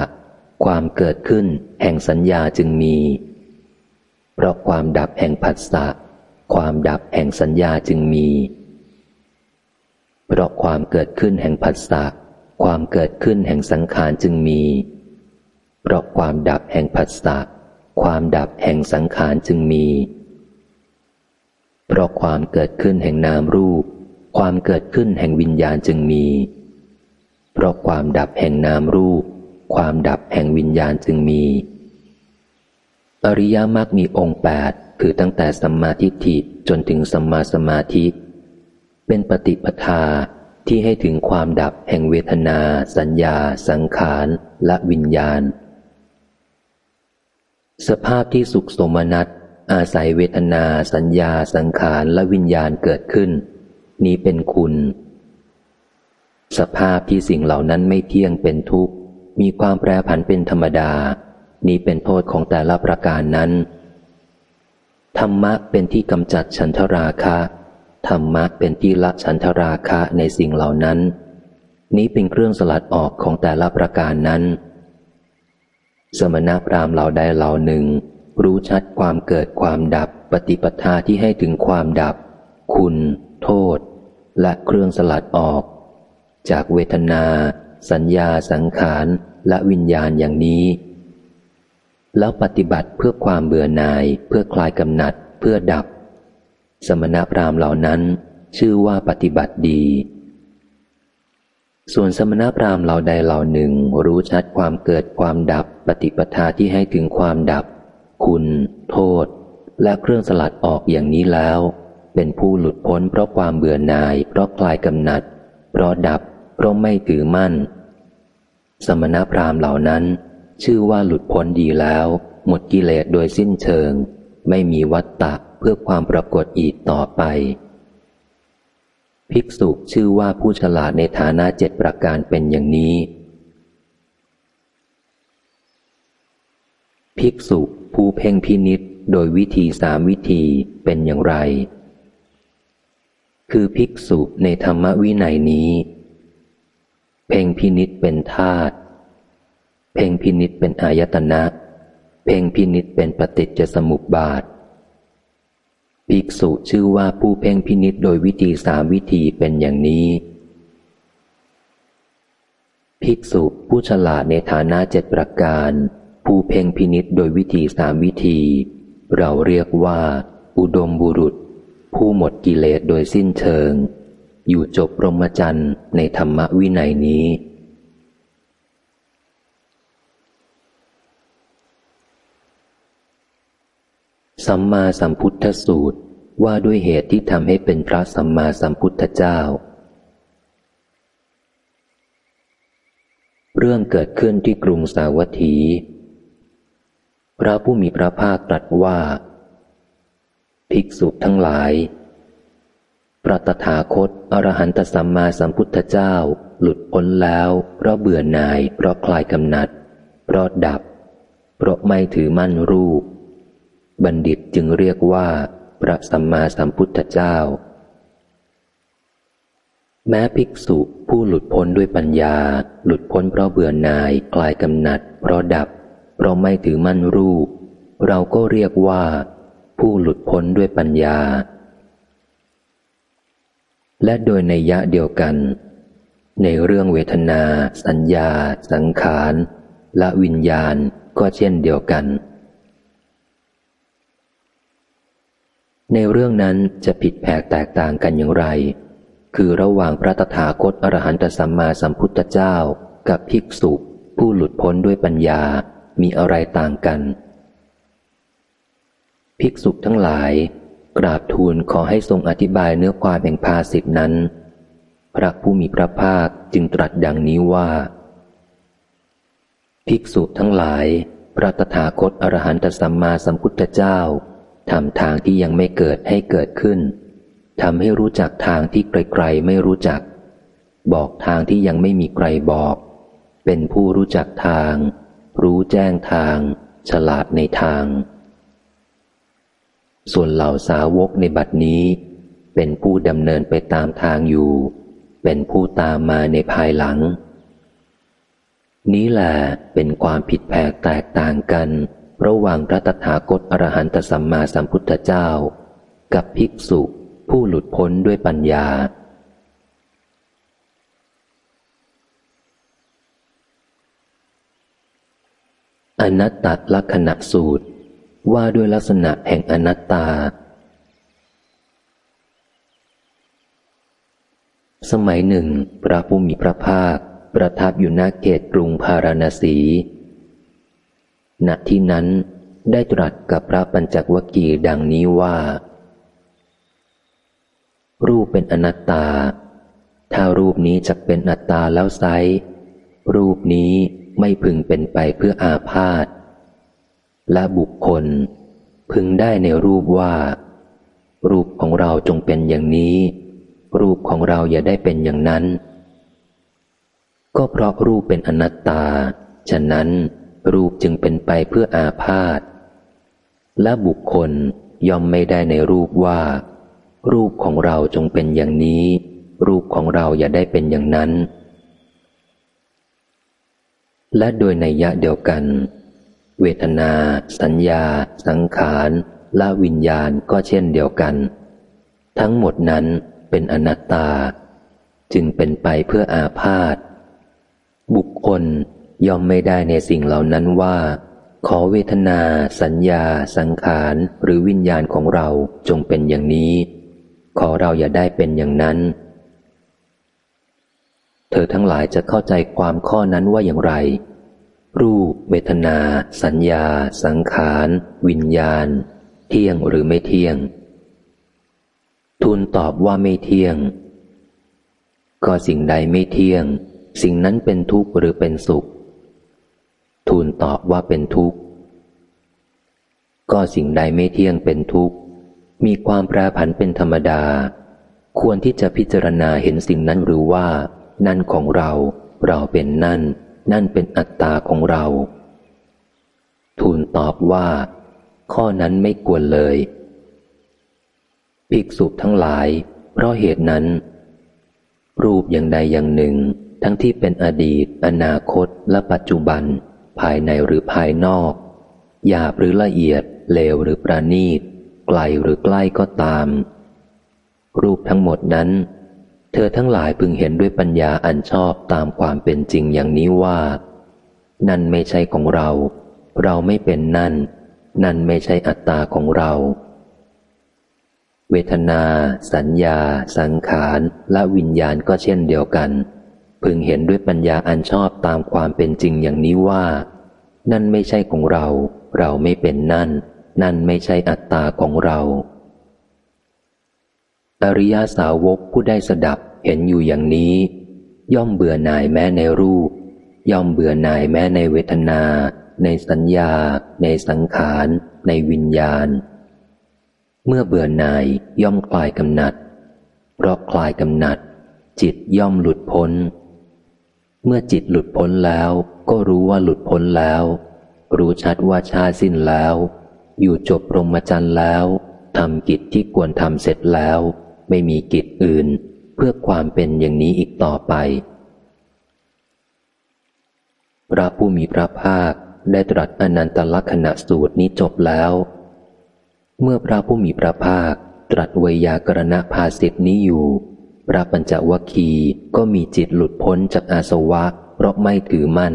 [SPEAKER 1] ความเกิดขึ้นแห่งสัญญาจึงมี เพราะความดับแห่งผัสสะ ความดับแห่งสัญญาจึงมี เพราะความเกิดขึ้นแห่งผัสสะความเกิดขึ้นแห่งสังขารจึงมี เพราะความดับแห่งผัสสะความดับแห่งสังขารจึงมี เพราะความเกิดขึ้นแห่งนามรูป ความเกิดขึ้นแห่งวิญญาณจึงมี เพราะความดับแห่งนามรูป ความดับแห่งวิญญาณจึงมี อริยมรรคมีองค์แปดคือตั้งแต่สัมมาทิฏฐิจนถึงสัมมาสมาธิ เป็นปฏิปทาที่ให้ถึงความดับแห่งเวทนา สัญญา สังขารและวิญญาณ สภาพที่สุขสมนัตอาศัยเวทนา สัญญา สังขารและวิญญาณเกิดขึ้น นี้เป็นคุณ สภาพที่สิ่งเหล่านั้นไม่เที่ยงเป็นทุกข์ มีความแปรผันเป็นธรรมดา นี้เป็นโทษของแต่ละประการนั้น ธรรมะเป็นที่กำจัดฉันทราคะ ธรรมะเป็นที่ละฉันทราคะในสิ่งเหล่านั้น นี้เป็นเครื่องสลัดออกของแต่ละประการนั้น สมณพราหมณ์เหล่าใดเหล่าหนึ่ง รู้ชัดความเกิดความดับปฏิปทาที่ให้ถึงความดับ คุณ โทษ และเครื่องสลัดออก จากเวทนา สัญญาสังขารและวิญญาณอย่างนี้ แล้วปฏิบัติเพื่อความเบื่อหน่าย เพื่อคลายกำหนัด เพื่อดับ สมณพราหมณ์เหล่านั้น ชื่อว่าปฏิบัติดี ส่วนสมณพราหมณ์เหล่าใดเหล่าหนึ่งรู้ชัดความเกิดความดับปฏิปทาที่ให้ถึงความดับ คุณ โทษ และเครื่องสลัดออกอย่างนี้แล้ว เป็นผู้หลุดพ้นเพราะความเบื่อหน่าย เพราะคลายกำหนัด เพราะดับ เพราะไม่ถือมั่น สมณพราหมณ์เหล่านั้น ชื่อว่าหลุดพ้นดีแล้ว หมดกิเลสโดยสิ้นเชิง ไม่มีวัตตะเพื่อความปรากฏอีกต่อไป ภิกษุชื่อว่าผู้ฉลาดในฐานะเจ็ดประการเป็นอย่างนี้ ภิกษุผู้เพ่งพินิษโดยวิธีสามวิธีเป็นอย่างไร คือภิกษุในธรรมวินัยนี้ เพ่งพินิษเป็นธาตุ เพ่งพินิษเป็นอายตนะ เพ่งพินิษเป็นปฏิจจสมุปบาทภิกษุชื่อว่าผู้เพ่งพินิษโดยวิธีสามวิธีเป็นอย่างนี้ ภิกษุผู้ฉลาดในฐานะเจ็ดประการ ผู้เพ่งพินิษโดยวิธีสามวิธี เราเรียกว่า อุดมบุรุษ ผู้หมดกิเลสโดยสิ้นเชิง อยู่จบรมจันทร์ในธรรมวินัยนี้ สัมมาสัมพุทธสูตรว่าด้วยเหตุที่ทำให้เป็นพระสัมมาสัมพุทธเจ้า เรื่องเกิดขึ้นที่กรุงสาวัตถี พระผู้มีพระภาคตรัสว่า ภิกษุทั้งหลายพระตถาคตอรหันตสัมมาสัมพุทธเจ้า หลุดพ้นแล้ว เพราะเบื่อหน่าย เพราะคลายกำหนัด เพราะดับ เพราะไม่ถือมั่นรูป บัณฑิตจึงเรียกว่า พระสัมมาสัมพุทธเจ้า แม้ภิกษุผู้หลุดพ้นด้วยปัญญา หลุดพ้นเพราะเบื่อหน่ายคลายกำหนัด เพราะดับ เพราะไม่ถือมั่นรูป เราก็เรียกว่า ผู้หลุดพ้นด้วยปัญญา และโดยในยะเดียวกัน ในเรื่องเวทนา สัญญา สังขารและวิญญาณก็เช่นเดียวกัน ในเรื่องนั้นจะผิดแผกแตกต่างกันอย่างไร คือระหว่างพระตถาคตอรหันตสัมมาสัมพุทธเจ้า กับภิกษุผู้หลุดพ้นด้วยปัญญา มีอะไรต่างกัน ภิกษุทั้งหลาย กราบทูลขอให้ทรงอธิบายเนื้อความแห่งภาสิทนั้น พระผู้มีพระภาคจึงตรัสดังนี้ว่า ภิกษุทั้งหลาย พระตถาคตอรหันตสัมมาสัมพุทธเจ้า ทำทางที่ยังไม่เกิดให้เกิดขึ้นทำให้รู้จักทางที่ไกลๆไม่รู้จัก บอกทางที่ยังไม่มีใครบอก เป็นผู้รู้จักทาง รู้แจ้งทาง ฉลาดในทาง ส่วนเหล่าสาวกในบัดนี้ เป็นผู้ดำเนินไปตามทางอยู่ เป็นผู้ตามมาในภายหลัง นี้แหละเป็นความผิดแผกแตกต่างกัน ระหว่างพระตถาคตอรหันตสัมมาสัมพุทธเจ้า กับภิกษุผู้หลุดพ้นด้วยปัญญา อนัตตลักษณะสูตรว่าด้วยลักษณะแห่งอนัตตา สมัยหนึ่ง พระผู้มีพระภาค ประทับอยู่ณเขตกรุงพาราณสี ณที่นั้นได้ตรัสกับพระปัญจวกีดังนี้ว่า รูปเป็นอนัตตา ถ้ารูปนี้จะเป็นอัตตาแล้วไซรูปนี้ไม่พึงเป็นไปเพื่ออาพาธและบุคคล พึงได้ในรูปว่า รูปของเราจงเป็นอย่างนี้ รูปของเราอย่าได้เป็นอย่างนั้น ก็เพราะรูปเป็นอนัตตา ฉะนั้น รูปจึงเป็นไปเพื่ออาพาธและบุคคลย่อมไม่ได้ในรูปว่า รูปของเราจงเป็นอย่างนี้ รูปของเราอย่าได้เป็นอย่างนั้น และโดยในยะเดียวกัน เวทนา สัญญา สังขารและวิญญาณก็เช่นเดียวกัน ทั้งหมดนั้นเป็นอนัตตา จึงเป็นไปเพื่ออาพาธบุคคล ย่อมไม่ได้ในสิ่งเหล่านั้นว่า ขอเวทนา สัญญา สังขารหรือวิญญาณของเราจงเป็นอย่างนี้ ขอเราอย่าได้เป็นอย่างนั้น เธอทั้งหลายจะเข้าใจความข้อนั้นว่าอย่างไร รูป เวทนา สัญญา สังขารวิญญาณ เที่ยงหรือไม่เที่ยง ทูลตอบว่าไม่เที่ยง ก็สิ่งใดไม่เที่ยง สิ่งนั้นเป็นทุกข์หรือเป็นสุข ทูลตอบว่าเป็นทุกข์ ก็สิ่งใดไม่เที่ยงเป็นทุกข์ มีความแปรผันเป็นธรรมดา ควรที่จะพิจารณาเห็นสิ่งนั้นหรือว่า นั่นของเรา เราเป็นนั่น นั่นเป็นอัตตาของเรา ทูลตอบว่า ข้อนั้นไม่กวนเลย ภิกษุทั้งหลาย เพราะเหตุนั้น รูปอย่างใดอย่างหนึ่งทั้งที่เป็นอดีต อนาคต และปัจจุบัน ภายในหรือภายนอกหยาบหรือละเอียด เลวหรือประณีต ไกลหรือใกล้ก็ตาม รูปทั้งหมดนั้น เธอทั้งหลายพึงเห็นด้วยปัญญาอันชอบตามความเป็นจริงอย่างนี้ว่า นั่นไม่ใช่ของเรา เราไม่เป็นนั่น นั่นไม่ใช่อัตตาของเรา เวทนา สัญญา สังขาร และวิญญาณก็เช่นเดียวกัน พึงเห็นด้วยปัญญาอันชอบตามความเป็นจริงอย่างนี้ว่า นั่นไม่ใช่ของเรา เราไม่เป็นนั่น นั่นไม่ใช่อัตตาของเรา อริยาสาวกผู้ได้สดับเห็นอยู่อย่างนี้ ย่อมเบื่อหน่ายแม้ในรูป ย่อมเบื่อหน่ายแม้ในเวทนา ในสัญญา ในสังขาร ในวิญญาณ เมื่อเบื่อหน่ายย่อมคลายกำหนัด เพราะคลายกำหนัดจิตย่อมหลุดพ้น เมื่อจิตหลุดพ้นแล้วก็รู้ว่าหลุดพ้นแล้ว รู้ชัดว่าชาสิ้นแล้ว อยู่จบรมจันทร์แล้วทำกิจที่ควรทำเสร็จแล้ว ไม่มีกิจอื่น เพื่อความเป็นอย่างนี้อีกต่อไป พระผู้มีพระภาคได้ตรัสอนันตลักษณะสูตรนี้จบแล้ว เมื่อพระผู้มีพระภาคตรัสเวยากรณภาสิทธินี้อยู่ พระปัญจวัคคีก็มีจิตหลุดพ้นจากอาสวะ เพราะไม่ถือมั่น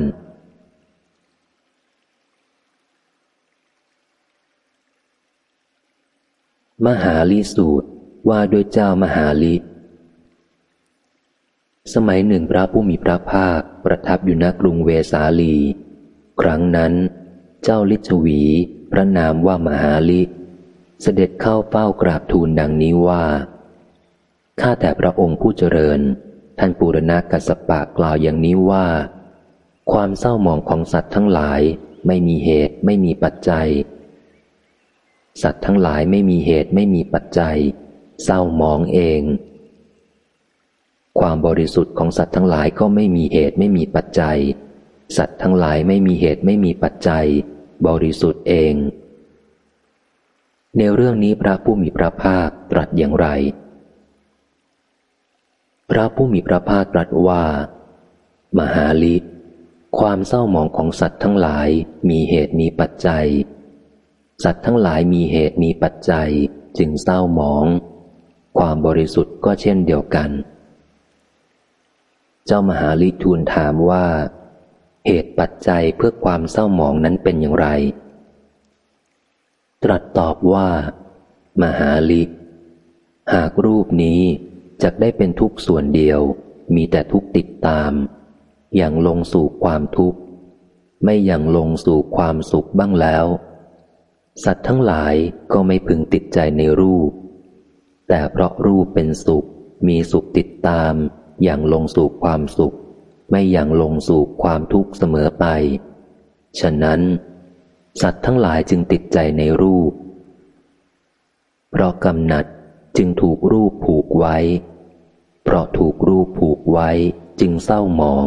[SPEAKER 1] มหาลีสูตรว่าโดยเจ้ามหาลีสมัยหนึ่งพระผู้มีพระภาคประทับอยู่ณกรุงเวสาลี ครั้งนั้น เจ้าลิชวี พระนามว่ามหาลิ เสด็จเข้าเฝ้ากราบทูลดังนี้ว่า ข้าแต่พระองค์ผู้เจริญ ท่านปุรณกัสปะกล่าวอย่างนี้ว่า ความเศร้าหมองของสัตว์ทั้งหลายไม่มีเหตุไม่มีปัจจัย สัตว์ทั้งหลายไม่มีเหตุไม่มีปัจจัย เศร้าหมองเอง ความบริสุทธิ์ของสัตว์ทั้งหลายก็ไม่มีเหตุไม่มีปัจจัย สัตว์ทั้งหลายไม่มีเหตุไม่มีปัจจัย บริสุทธิ์เอง ในเรื่องนี้พระผู้มีพระภาคตรัสอย่างไร พระผู้มีพระภาคตรัสว่า มหาลิ ความเศร้าหมองของสัตว์ทั้งหลายมีเหตุมีปัจจัย สัตว์ทั้งหลายมีเหตุมีปัจจัยจึงเศร้าหมอง ความบริสุทธิ์ก็เช่นเดียวกัน เจ้ามหาลิทูลถามว่า เหตุปัจจัยเพื่อความเศร้าหมองนั้นเป็นอย่างไร ตรัสตอบว่า มหาลิ หากรูปนี้ จะได้เป็นทุกส่วนเดียว มีแต่ทุกติดตาม อย่างลงสู่ความทุกข์ ไม่อย่างลงสู่ความสุขบ้างแล้ว สัตว์ทั้งหลายก็ไม่พึงติดใจในรูป แต่เพราะรูปเป็นสุข มีสุขติดตาม อย่างลงสู่ความสุข ไม่อย่างลงสู่ความทุกข์เสมอไป ฉะนั้น สัตว์ทั้งหลายจึงติดใจในรูป เพราะกำหนัด จึงถูกรูปผูกไว้ เพราะถูกรูปผูกไว้จึงเศร้าหมอง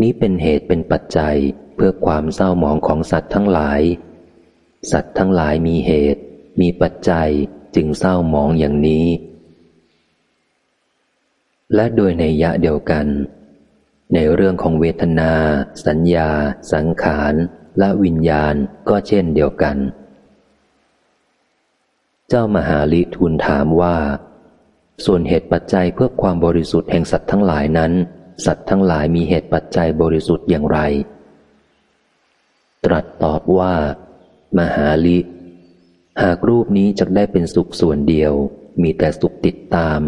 [SPEAKER 1] นี้เป็นเหตุเป็นปัจจัยเพื่อความเศร้าหมองของสัตว์ทั้งหลาย สัตว์ทั้งหลายมีเหตุ มีปัจจัยจึงเศร้าหมองอย่างนี้ และโดยในยะเดียวกัน ในเรื่องของเวทนา สัญญา สังขาร และวิญญาณก็เช่นเดียวกัน เจ้ามหาลิทูลถามว่า ส่วนเหตุปัจจัยเพื่อความบริสุทธิ์แห่งสัตว์ทั้งหลายนั้น สัตว์ทั้งหลายมีเหตุปัจจัยบริสุทธิ์อย่างไร ตรัสตอบว่า มหาลิ หากรูปนี้จะได้เป็นสุขส่วนเดียว มีแต่สุขติดตาม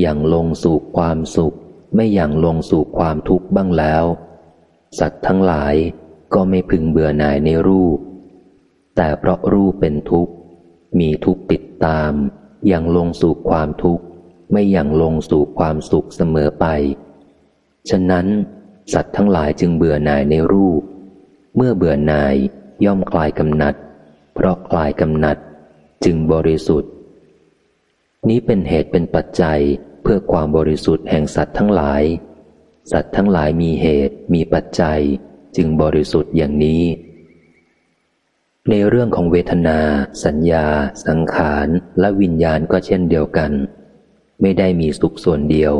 [SPEAKER 1] อย่างลงสู่ความสุข ไม่อย่างลงสู่ความทุกข์บ้างแล้ว สัตว์ทั้งหลายก็ไม่พึงเบื่อหน่ายในรูป แต่เพราะรูปเป็นทุกข์ มีทุกข์ติดตาม อยังลงสู่ความทุกข์ ไม่อยังลงสู่ความสุขเสมอไป ฉะนั้น สัตว์ทั้งหลายจึงเบื่อหน่ายในรูป เมื่อเบื่อหน่ายย่อมคลายกำหนัด เพราะคลายกำหนัด จึงบริสุทธิ์ นี้เป็นเหตุเป็นปัจจัยเพื่อความบริสุทธิ์แห่งสัตว์ทั้งหลาย สัตว์ทั้งหลายมีเหตุมีปัจจัย จึงบริสุทธิ์อย่างนี้ ในเรื่องของเวทนา สัญญา สังขาร และวิญญาณก็เช่นเดียวกัน ไม่ได้มีสุขส่วนเดียว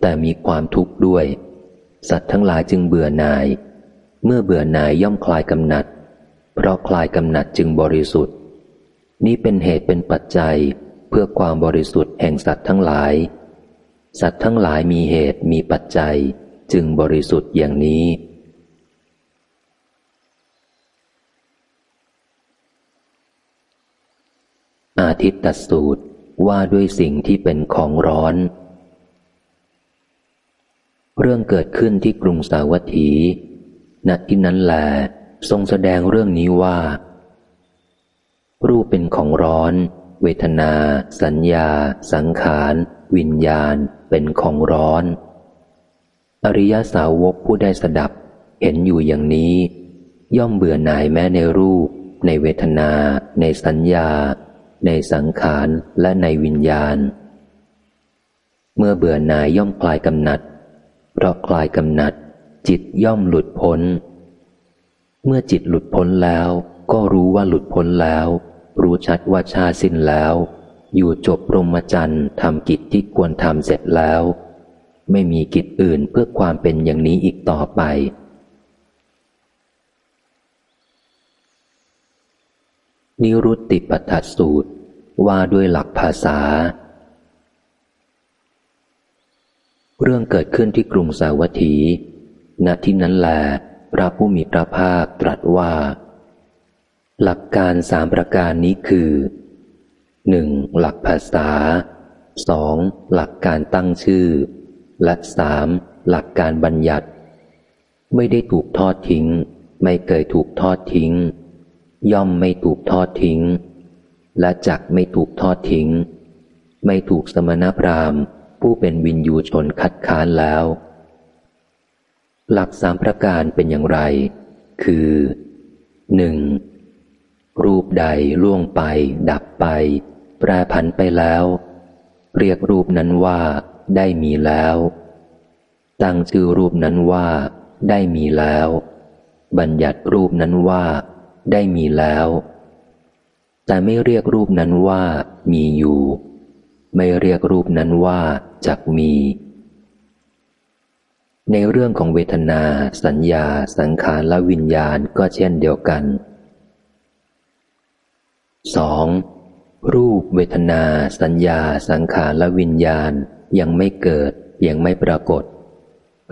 [SPEAKER 1] แต่มีความทุกข์ด้วย สัตว์ทั้งหลายจึงเบื่อหน่าย เมื่อเบื่อหน่ายย่อมคลายกำหนัด เพราะคลายกำหนัดจึงบริสุทธิ์ นี้เป็นเหตุเป็นปัจจัยเพื่อความบริสุทธิ์แห่งสัตว์ทั้งหลาย สัตว์ทั้งหลายมีเหตุมีปัจจัย จึงบริสุทธิ์อย่างนี้ อาทิตตสูตรว่าด้วยสิ่งที่เป็นของร้อน เรื่องเกิดขึ้นที่กรุงสาวัตถีณที่นั้นแหลทรงแสดงเรื่องนี้ว่า รูปเป็นของร้อน เวทนา สัญญา สังขาร วิญญาณ เป็นของร้อน อริยสาวกผู้ได้สดับ เห็นอยู่อย่างนี้ ย่อมเบื่อหน่ายแม้ในรูป ในเวทนา ในสัญญา ในสังขารและในวิญญาณ เมื่อเบื่อหน่ายย่อมคลายกำหนัด เพราะคลายกำหนัด จิตย่อมหลุดพ้น เมื่อจิตหลุดพ้นแล้ว ก็รู้ว่าหลุดพ้นแล้ว รู้ชัดว่าชาสิ้นแล้ว อยู่จบรมจันทร์ทำกิจที่ควรทำเสร็จแล้ว ไม่มีกิจอื่นเพื่อความเป็นอย่างนี้อีกต่อไป นิรุตติปัฏฐสูตรว่าด้วยหลักภาษา เรื่องเกิดขึ้นที่กรุงสาวัตถี ณ ที่นั้นแล พระผู้มีพระภาคตรัสว่า หลักการสามประการนี้คือหนึ่งหลักภาษาสองหลักการตั้งชื่อ และสามหลักการบัญญัติ ไม่ได้ถูกทอดทิ้ง ไม่เคยถูกทอดทิ้ง ย่อมไม่ถูกทอดทิ้ง และจักไม่ถูกทอดทิ้ง ไม่ถูกสมณพราหมณ์ ผู้เป็นวินยูชนคัดค้านแล้ว หลักสามประการเป็นอย่างไร คือหนึ่งรูปใดล่วงไป ดับไป แปรผันไปแล้ว เรียกรูปนั้นว่า ได้มีแล้ว ตั้งชื่อรูปนั้นว่า ได้มีแล้ว บัญญัติรูปนั้นว่า ได้มีแล้ว แต่ไม่เรียกรูปนั้นว่ามีอยู่ ไม่เรียกรูปนั้นว่าจักมี ในเรื่องของเวทนา สัญญา สังขารและวิญญาณก็เช่นเดียวกัน 2. รูปเวทนา สัญญา สังขารและวิญญาณยังไม่เกิดยังไม่ปรากฏ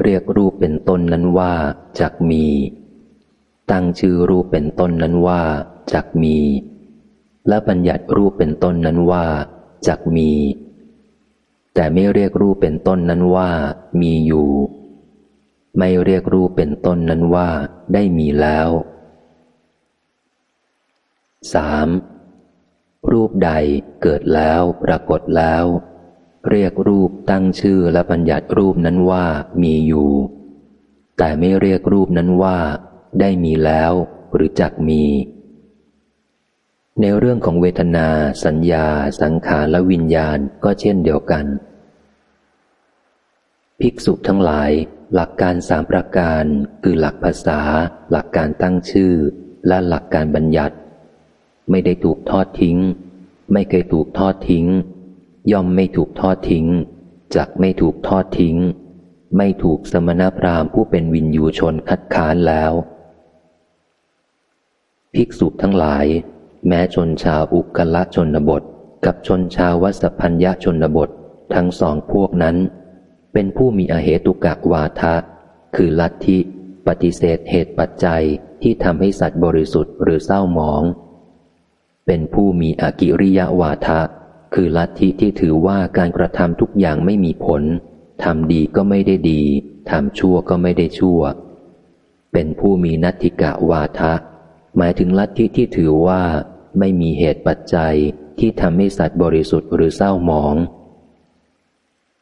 [SPEAKER 1] เรียกรูปเป็นต้นนั้นว่าจักมี ตั้งชื่อรูปเป็นต้นนั้นว่าจักมี และบัญญัติรูปเป็นต้นนั้นว่าจักมี แต่ไม่เรียกรูปเป็นต้นนั้นว่า มีอยู่ ไม่เรียกรูปเป็นต้นนั้นว่า ได้มีแล้ว 3. รูปใดเกิดแล้ว ปรากฏแล้ว เรียกรูปตั้งชื่อและบัญญัติรูปนั้นว่ามีอยู่ แต่ไม่เรียกรูปนั้นว่า ได้มีแล้วหรือจักมี ในเรื่องของเวทนา สัญญา สังขารและวิญญาณก็เช่นเดียวกัน ภิกษุทั้งหลาย หลักการสามประการ คือหลักภาษา หลักการตั้งชื่อ และหลักการบัญญัติ ไม่ได้ถูกทอดทิ้ง ไม่เคยถูกทอดทิ้ง ย่อมไม่ถูกทอดทิ้งจักไม่ถูกทอดทิ้ง ไม่ถูกสมณพราหมณ์ผู้เป็นวินยูชนคัดค้านแล้ว ภิกษุทั้งหลาย แม้ชนชาวอุกละชนบท กับชนชาววัสพัญญาชนบท ทั้งสองพวกนั้น เป็นผู้มีอเหตุกะวาทะ คือลัทธิปฏิเสธเหตุปัจจัยที่ทำให้สัตว์บริสุทธิ์หรือเศร้าหมอง เป็นผู้มีอากิริยาวาทะ คือลัทธิที่ถือว่าการกระทำทุกอย่างไม่มีผลทำดีก็ไม่ได้ดี ทำชั่วก็ไม่ได้ชั่ว เป็นผู้มีนัตถิกะวาทะ หมายถึงลัทธิที่ถือว่าไม่มีเหตุปัจจัยที่ทำให้สัตว์บริสุทธิ์หรือเศร้าหมอง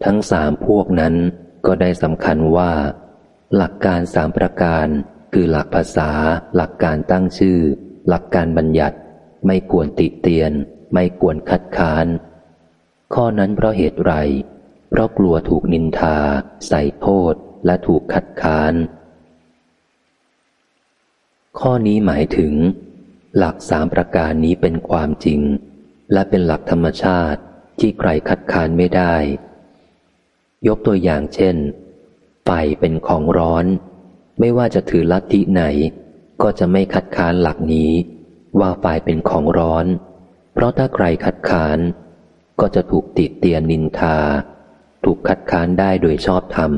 [SPEAKER 1] ทั้งสามพวกนั้นก็ได้สำคัญว่า หลักการสามประการคือหลักภาษา หลักการตั้งชื่อ หลักการบัญญัติ ไม่ควรติเตียน ไม่ควรคัดค้าน ข้อนั้นเพราะเหตุไร เพราะกลัวถูกนินทา ใส่โทษ และถูกคัดค้าน ข้อนี้หมายถึง หลักสามประการนี้เป็นความจริง และเป็นหลักธรรมชาติที่ใครคัดค้านไม่ได้ ยกตัวอย่างเช่น ไฟเป็นของร้อน ไม่ว่าจะถือลัทธิไหน ก็จะไม่คัดค้านหลักนี้ ว่าไฟเป็นของร้อน เพราะถ้าใครคัดค้าน ก็จะถูกติดเตียนนินทา ถูกคัดค้านได้โดยชอบธรรม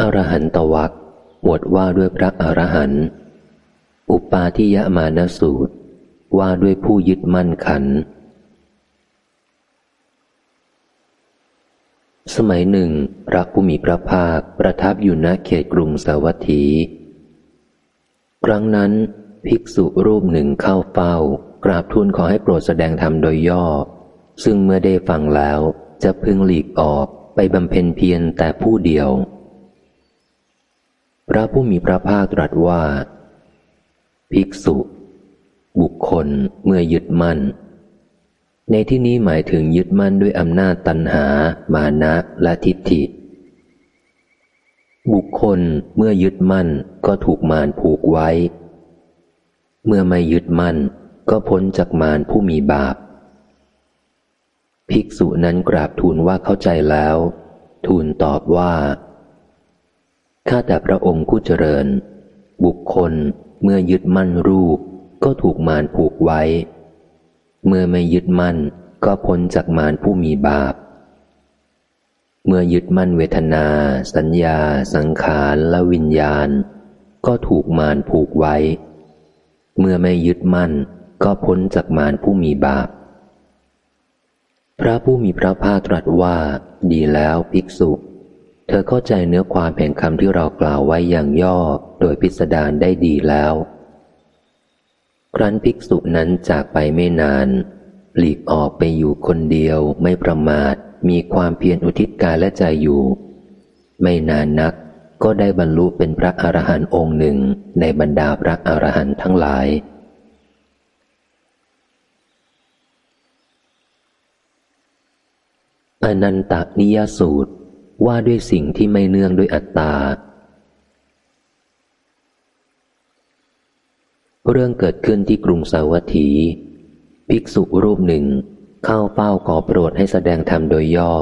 [SPEAKER 1] อรหันตวักหมวดว่าด้วยพระอรหันต์อุปาทิยมานสูตร ว่าด้วยผู้ยึดมั่นขัน สมัยหนึ่ง พระผู้มีพระภาคประทับอยู่ณเขตกรุงสาวัตถี ครั้งนั้นภิกษุรูปหนึ่งเข้าเฝ้า กราบทูลขอให้โปรดแสดงธรรมโดยย่อ ซึ่งเมื่อได้ฟังแล้วจะพึงหลีกออกไปบำเพ็ญเพียรแต่ผู้เดียว พระผู้มีพระภาคตรัสว่า ภิกษุ บุคคลเมื่อยึดมั่น ในที่นี้หมายถึงยึดมั่นด้วยอำนาจตัณหา มานะและทิฏฐิ บุคคลเมื่อยึดมั่นก็ถูกมารผูกไว้ เมื่อไม่ยึดมั่นก็พ้นจากมารผู้มีบาป ภิกษุนั้นกราบทูลว่าเข้าใจแล้ว ทูลตอบว่า ข้าแต่พระองค์ผู้เจริญ บุคคลเมื่อยึดมั่นรูปก็ถูกมารผูกไว้ เมื่อไม่ยึดมั่นก็พ้นจากมารผู้มีบาป เมื่อยึดมั่นเวทนา สัญญา สังขารและวิญญาณ ก็ถูกมารผูกไว้ เมื่อไม่ยึดมั่นก็พ้นจากมารผู้มีบาป พระผู้มีพระภาคตรัสว่า ดีแล้วภิกษุ เธอเข้าใจเนื้อความแห่งคำที่เรากล่าวไว้อย่างย่อโดยพิสดารได้ดีแล้ว ครั้นภิกษุนั้นจากไปไม่นาน หลีกออกไปอยู่คนเดียวไม่ประมาท มีความเพียรอุทิศกายและใจอยู่ ไม่นานนักก็ได้บรรลุเป็นพระอรหันต์องค์หนึ่งในบรรดาพระอรหันต์ทั้งหลาย อนันตนิยสูตร ว่าด้วยสิ่งที่ไม่เนื่องด้วยอัตตา เรื่องเกิดขึ้นที่กรุงสาวัตถี ภิกษุรูปหนึ่งเข้าเฝ้าขอโปรดให้แสดงธรรมโดยย่อ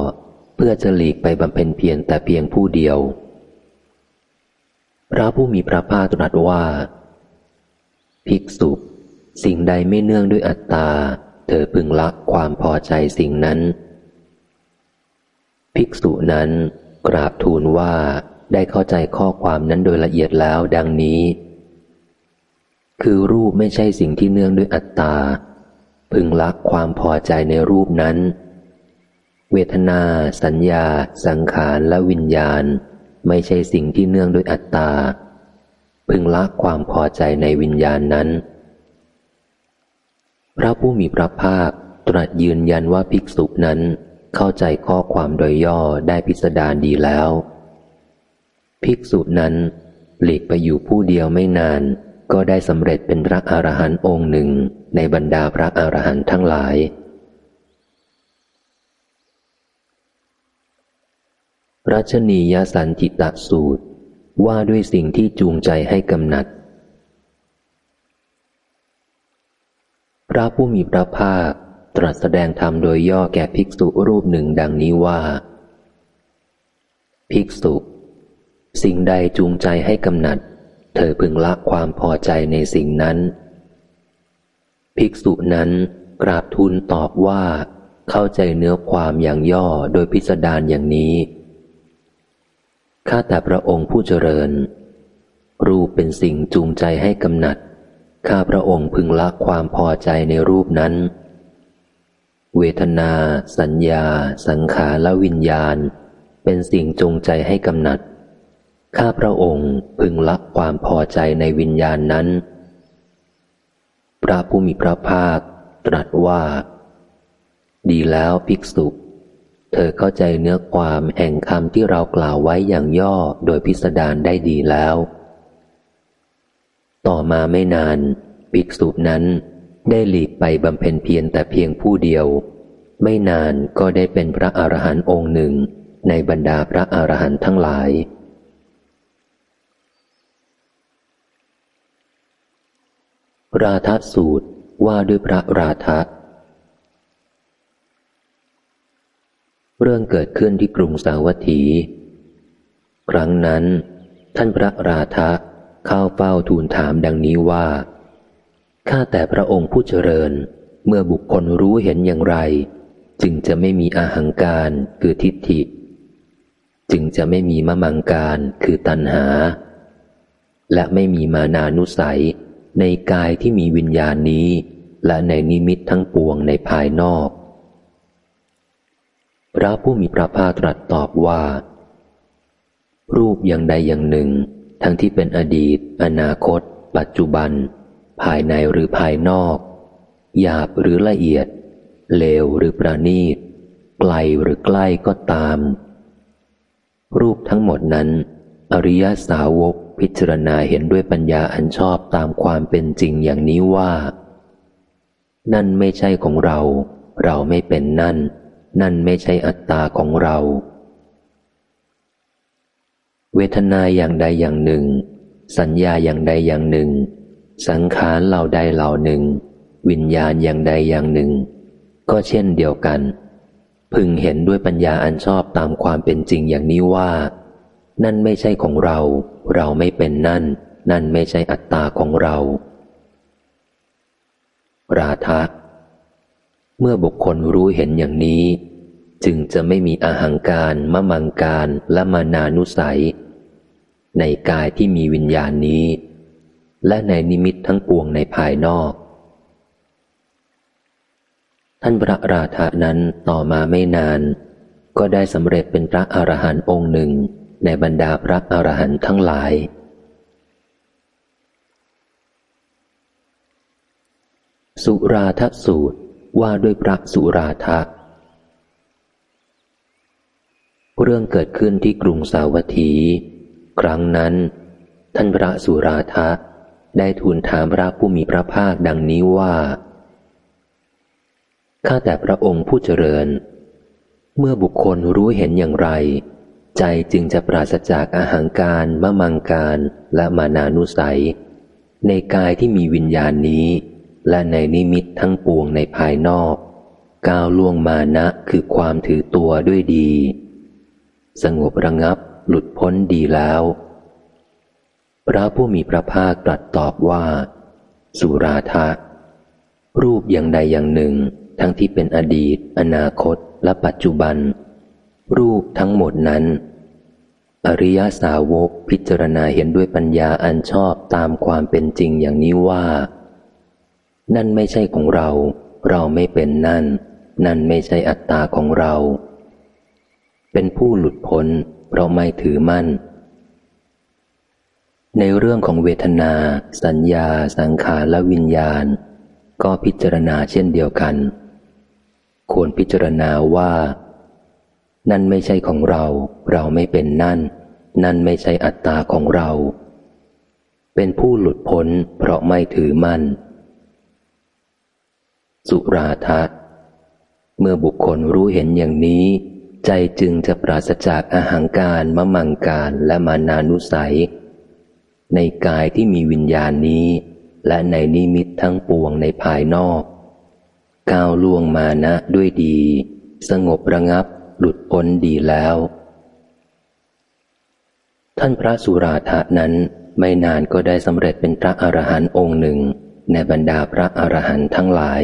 [SPEAKER 1] เพื่อจะหลีกไปบำเพ็ญเพียรแต่เพียงผู้เดียว พระผู้มีพระภาคตรัสว่า ภิกษุ สิ่งใดไม่เนื่องด้วยอัตตา เธอพึงละความพอใจสิ่งนั้น ภิกษุนั้นกราบทูลว่าได้เข้าใจข้อความนั้นโดยละเอียดแล้วดังนี้ คือรูปไม่ใช่สิ่งที่เนื่องด้วยอัตตา พึงลักความพอใจในรูปนั้น เวทนา สัญญา สังขารและวิญญาณ ไม่ใช่สิ่งที่เนื่องด้วยอัตตา พึงละความพอใจในวิญญาณนั้น พระผู้มีพระภาคตรัสยืนยันว่าภิกษุนั้น เข้าใจข้อความโดยย่อได้พิสดารดีแล้ว ภิกษุนั้นหลีกไปอยู่ผู้เดียวไม่นาน ก็ได้สำเร็จเป็นพระอรหันต์องค์หนึ่งในบรรดาพระอรหันต์ทั้งหลาย รัชนียสันติตะสูตรว่าด้วยสิ่งที่จูงใจให้กำหนัด พระผู้มีพระภาค ตรัสแสดงธรรมโดยย่อแก่ภิกษุรูปหนึ่งดังนี้ว่า ภิกษุ สิ่งใดจูงใจให้กำหนัด เธอพึงละความพอใจในสิ่งนั้น ภิกษุนั้นกราบทูลตอบว่า เข้าใจเนื้อความอย่างย่อโดยพิสดารอย่างนี้ ข้าแต่พระองค์ผู้เจริญ รูปเป็นสิ่งจูงใจให้กำหนัด ข้าพระองค์พึงละความพอใจในรูปนั้น เวทนา สัญญา สังขารและวิญญาณ เป็นสิ่งจงใจให้กำหนัด ข้าพระองค์พึงละความพอใจในวิญญาณนั้น พระผู้มีพระภาค ตรัสว่า ดีแล้วภิกษุ เธอเข้าใจเนื้อความแห่งคำที่เรากล่าวไว้อย่างย่อโดยพิสดารได้ดีแล้ว ต่อมาไม่นาน ภิกษุนั้น ได้หลีกไปบำเพ็ญเพียรแต่เพียงผู้เดียว ไม่นานก็ได้เป็นพระอรหันต์องค์หนึ่งในบรรดาพระอรหันต์ทั้งหลาย ราทสูตรว่าด้วยพระราทะเรื่องเกิดขึ้นที่กรุงสาวัตถี ครั้งนั้น ท่านพระราทะเข้าเฝ้าทูลถามดังนี้ว่า ข้าแต่พระองค์ผู้เจริญ เมื่อบุคคลรู้เห็นอย่างไร จึงจะไม่มีอาหังการคือทิฏฐิ จึงจะไม่มีมะมังการคือตัณหา และไม่มีมานานุสัย ในกายที่มีวิญญาณนี้ และในนิมิตทั้งปวงในภายนอก พระผู้มีพระภาคตรัสตอบว่า รูปอย่างใดอย่างหนึ่ง ทั้งที่เป็นอดีต อนาคต ปัจจุบัน ภายในหรือภายนอก หยาบหรือละเอียด เลวหรือประณีต ไกลหรือใกล้ก็ตาม รูปทั้งหมดนั้น อริยสาวกพิจารณาเห็นด้วยปัญญาอันชอบตามความเป็นจริงอย่างนี้ว่า นั่นไม่ใช่ของเรา เราไม่เป็นนั่น นั่นไม่ใช่อัตตาของเรา เวทนาอย่างใดอย่างหนึ่ง สัญญาอย่างใดอย่างหนึ่ง สังขารเหล่าใดเหล่าหนึ่ง วิญญาณอย่างใดอย่างหนึ่ง ก็เช่นเดียวกัน พึงเห็นด้วยปัญญาอันชอบตามความเป็นจริงอย่างนี้ว่า นั่นไม่ใช่ของเรา เราไม่เป็นนั่น นั่นไม่ใช่อัตตาของเรา ราทะเมื่อบุคคลรู้เห็นอย่างนี้ จึงจะไม่มีอาหังการมะมังการและมานานุสัย ในกายที่มีวิญญาณนี้ และในนิมิตทั้งปวงในภายนอก ท่านพระราธานั้นต่อมาไม่นาน ก็ได้สำเร็จเป็นพระอรหันต์องค์หนึ่งในบรรดาพระอรหันต์ทั้งหลาย สุราทสูตรว่าด้วยพระสุราทะเรื่องเกิดขึ้นที่กรุงสาวัตถี ครั้งนั้น ท่านพระสุราทะ ได้ทูลถามพระผู้มีพระภาคดังนี้ว่า ข้าแต่พระองค์ผู้เจริญ เมื่อบุคคลรู้เห็นอย่างไร ใจจึงจะปราศจากอาหางการมะมังการและมานานุสัย ในกายที่มีวิญญาณนี้ และในนิมิตทั้งปวงในภายนอก ก้าวล่วงมานะคือความถือตัวด้วยดี สงบระงับหลุดพ้นดีแล้ว พระผู้มีพระภาคตรัสตอบว่า สุราธารูปอย่างใดอย่างหนึ่ง ทั้งที่เป็นอดีต อนาคต และปัจจุบัน รูปทั้งหมดนั้น อริยสาวกพิจารณาเห็นด้วยปัญญาอันชอบตามความเป็นจริงอย่างนี้ว่า นั่นไม่ใช่ของเรา เราไม่เป็นนั่น นั่นไม่ใช่อัตตาของเรา เป็นผู้หลุดพ้นเราไม่ถือมั่น ในเรื่องของเวทนา สัญญา สังขารและวิญญาณ ก็พิจารณาเช่นเดียวกัน ควรพิจารณาว่า นั่นไม่ใช่ของเรา เราไม่เป็นนั่น นั่นไม่ใช่อัตตาของเรา เป็นผู้หลุดพ้นเพราะไม่ถือมั่น สุราทะเมื่อบุคคลรู้เห็นอย่างนี้ ใจจึงจะปราศจากอาหางการมะมังการและมานานุสัย ในกายที่มีวิญญาณนี้ และในนิมิตทั้งปวงในภายนอก ก้าวล่วงมานะด้วยดี สงบระงับหลุดพ้นดีแล้ว ท่านพระสุราธะนั้นไม่นานก็ได้สำเร็จเป็นพระอรหันต์องค์หนึ่ง ในบรรดาพระอรหันต์ทั้งหลาย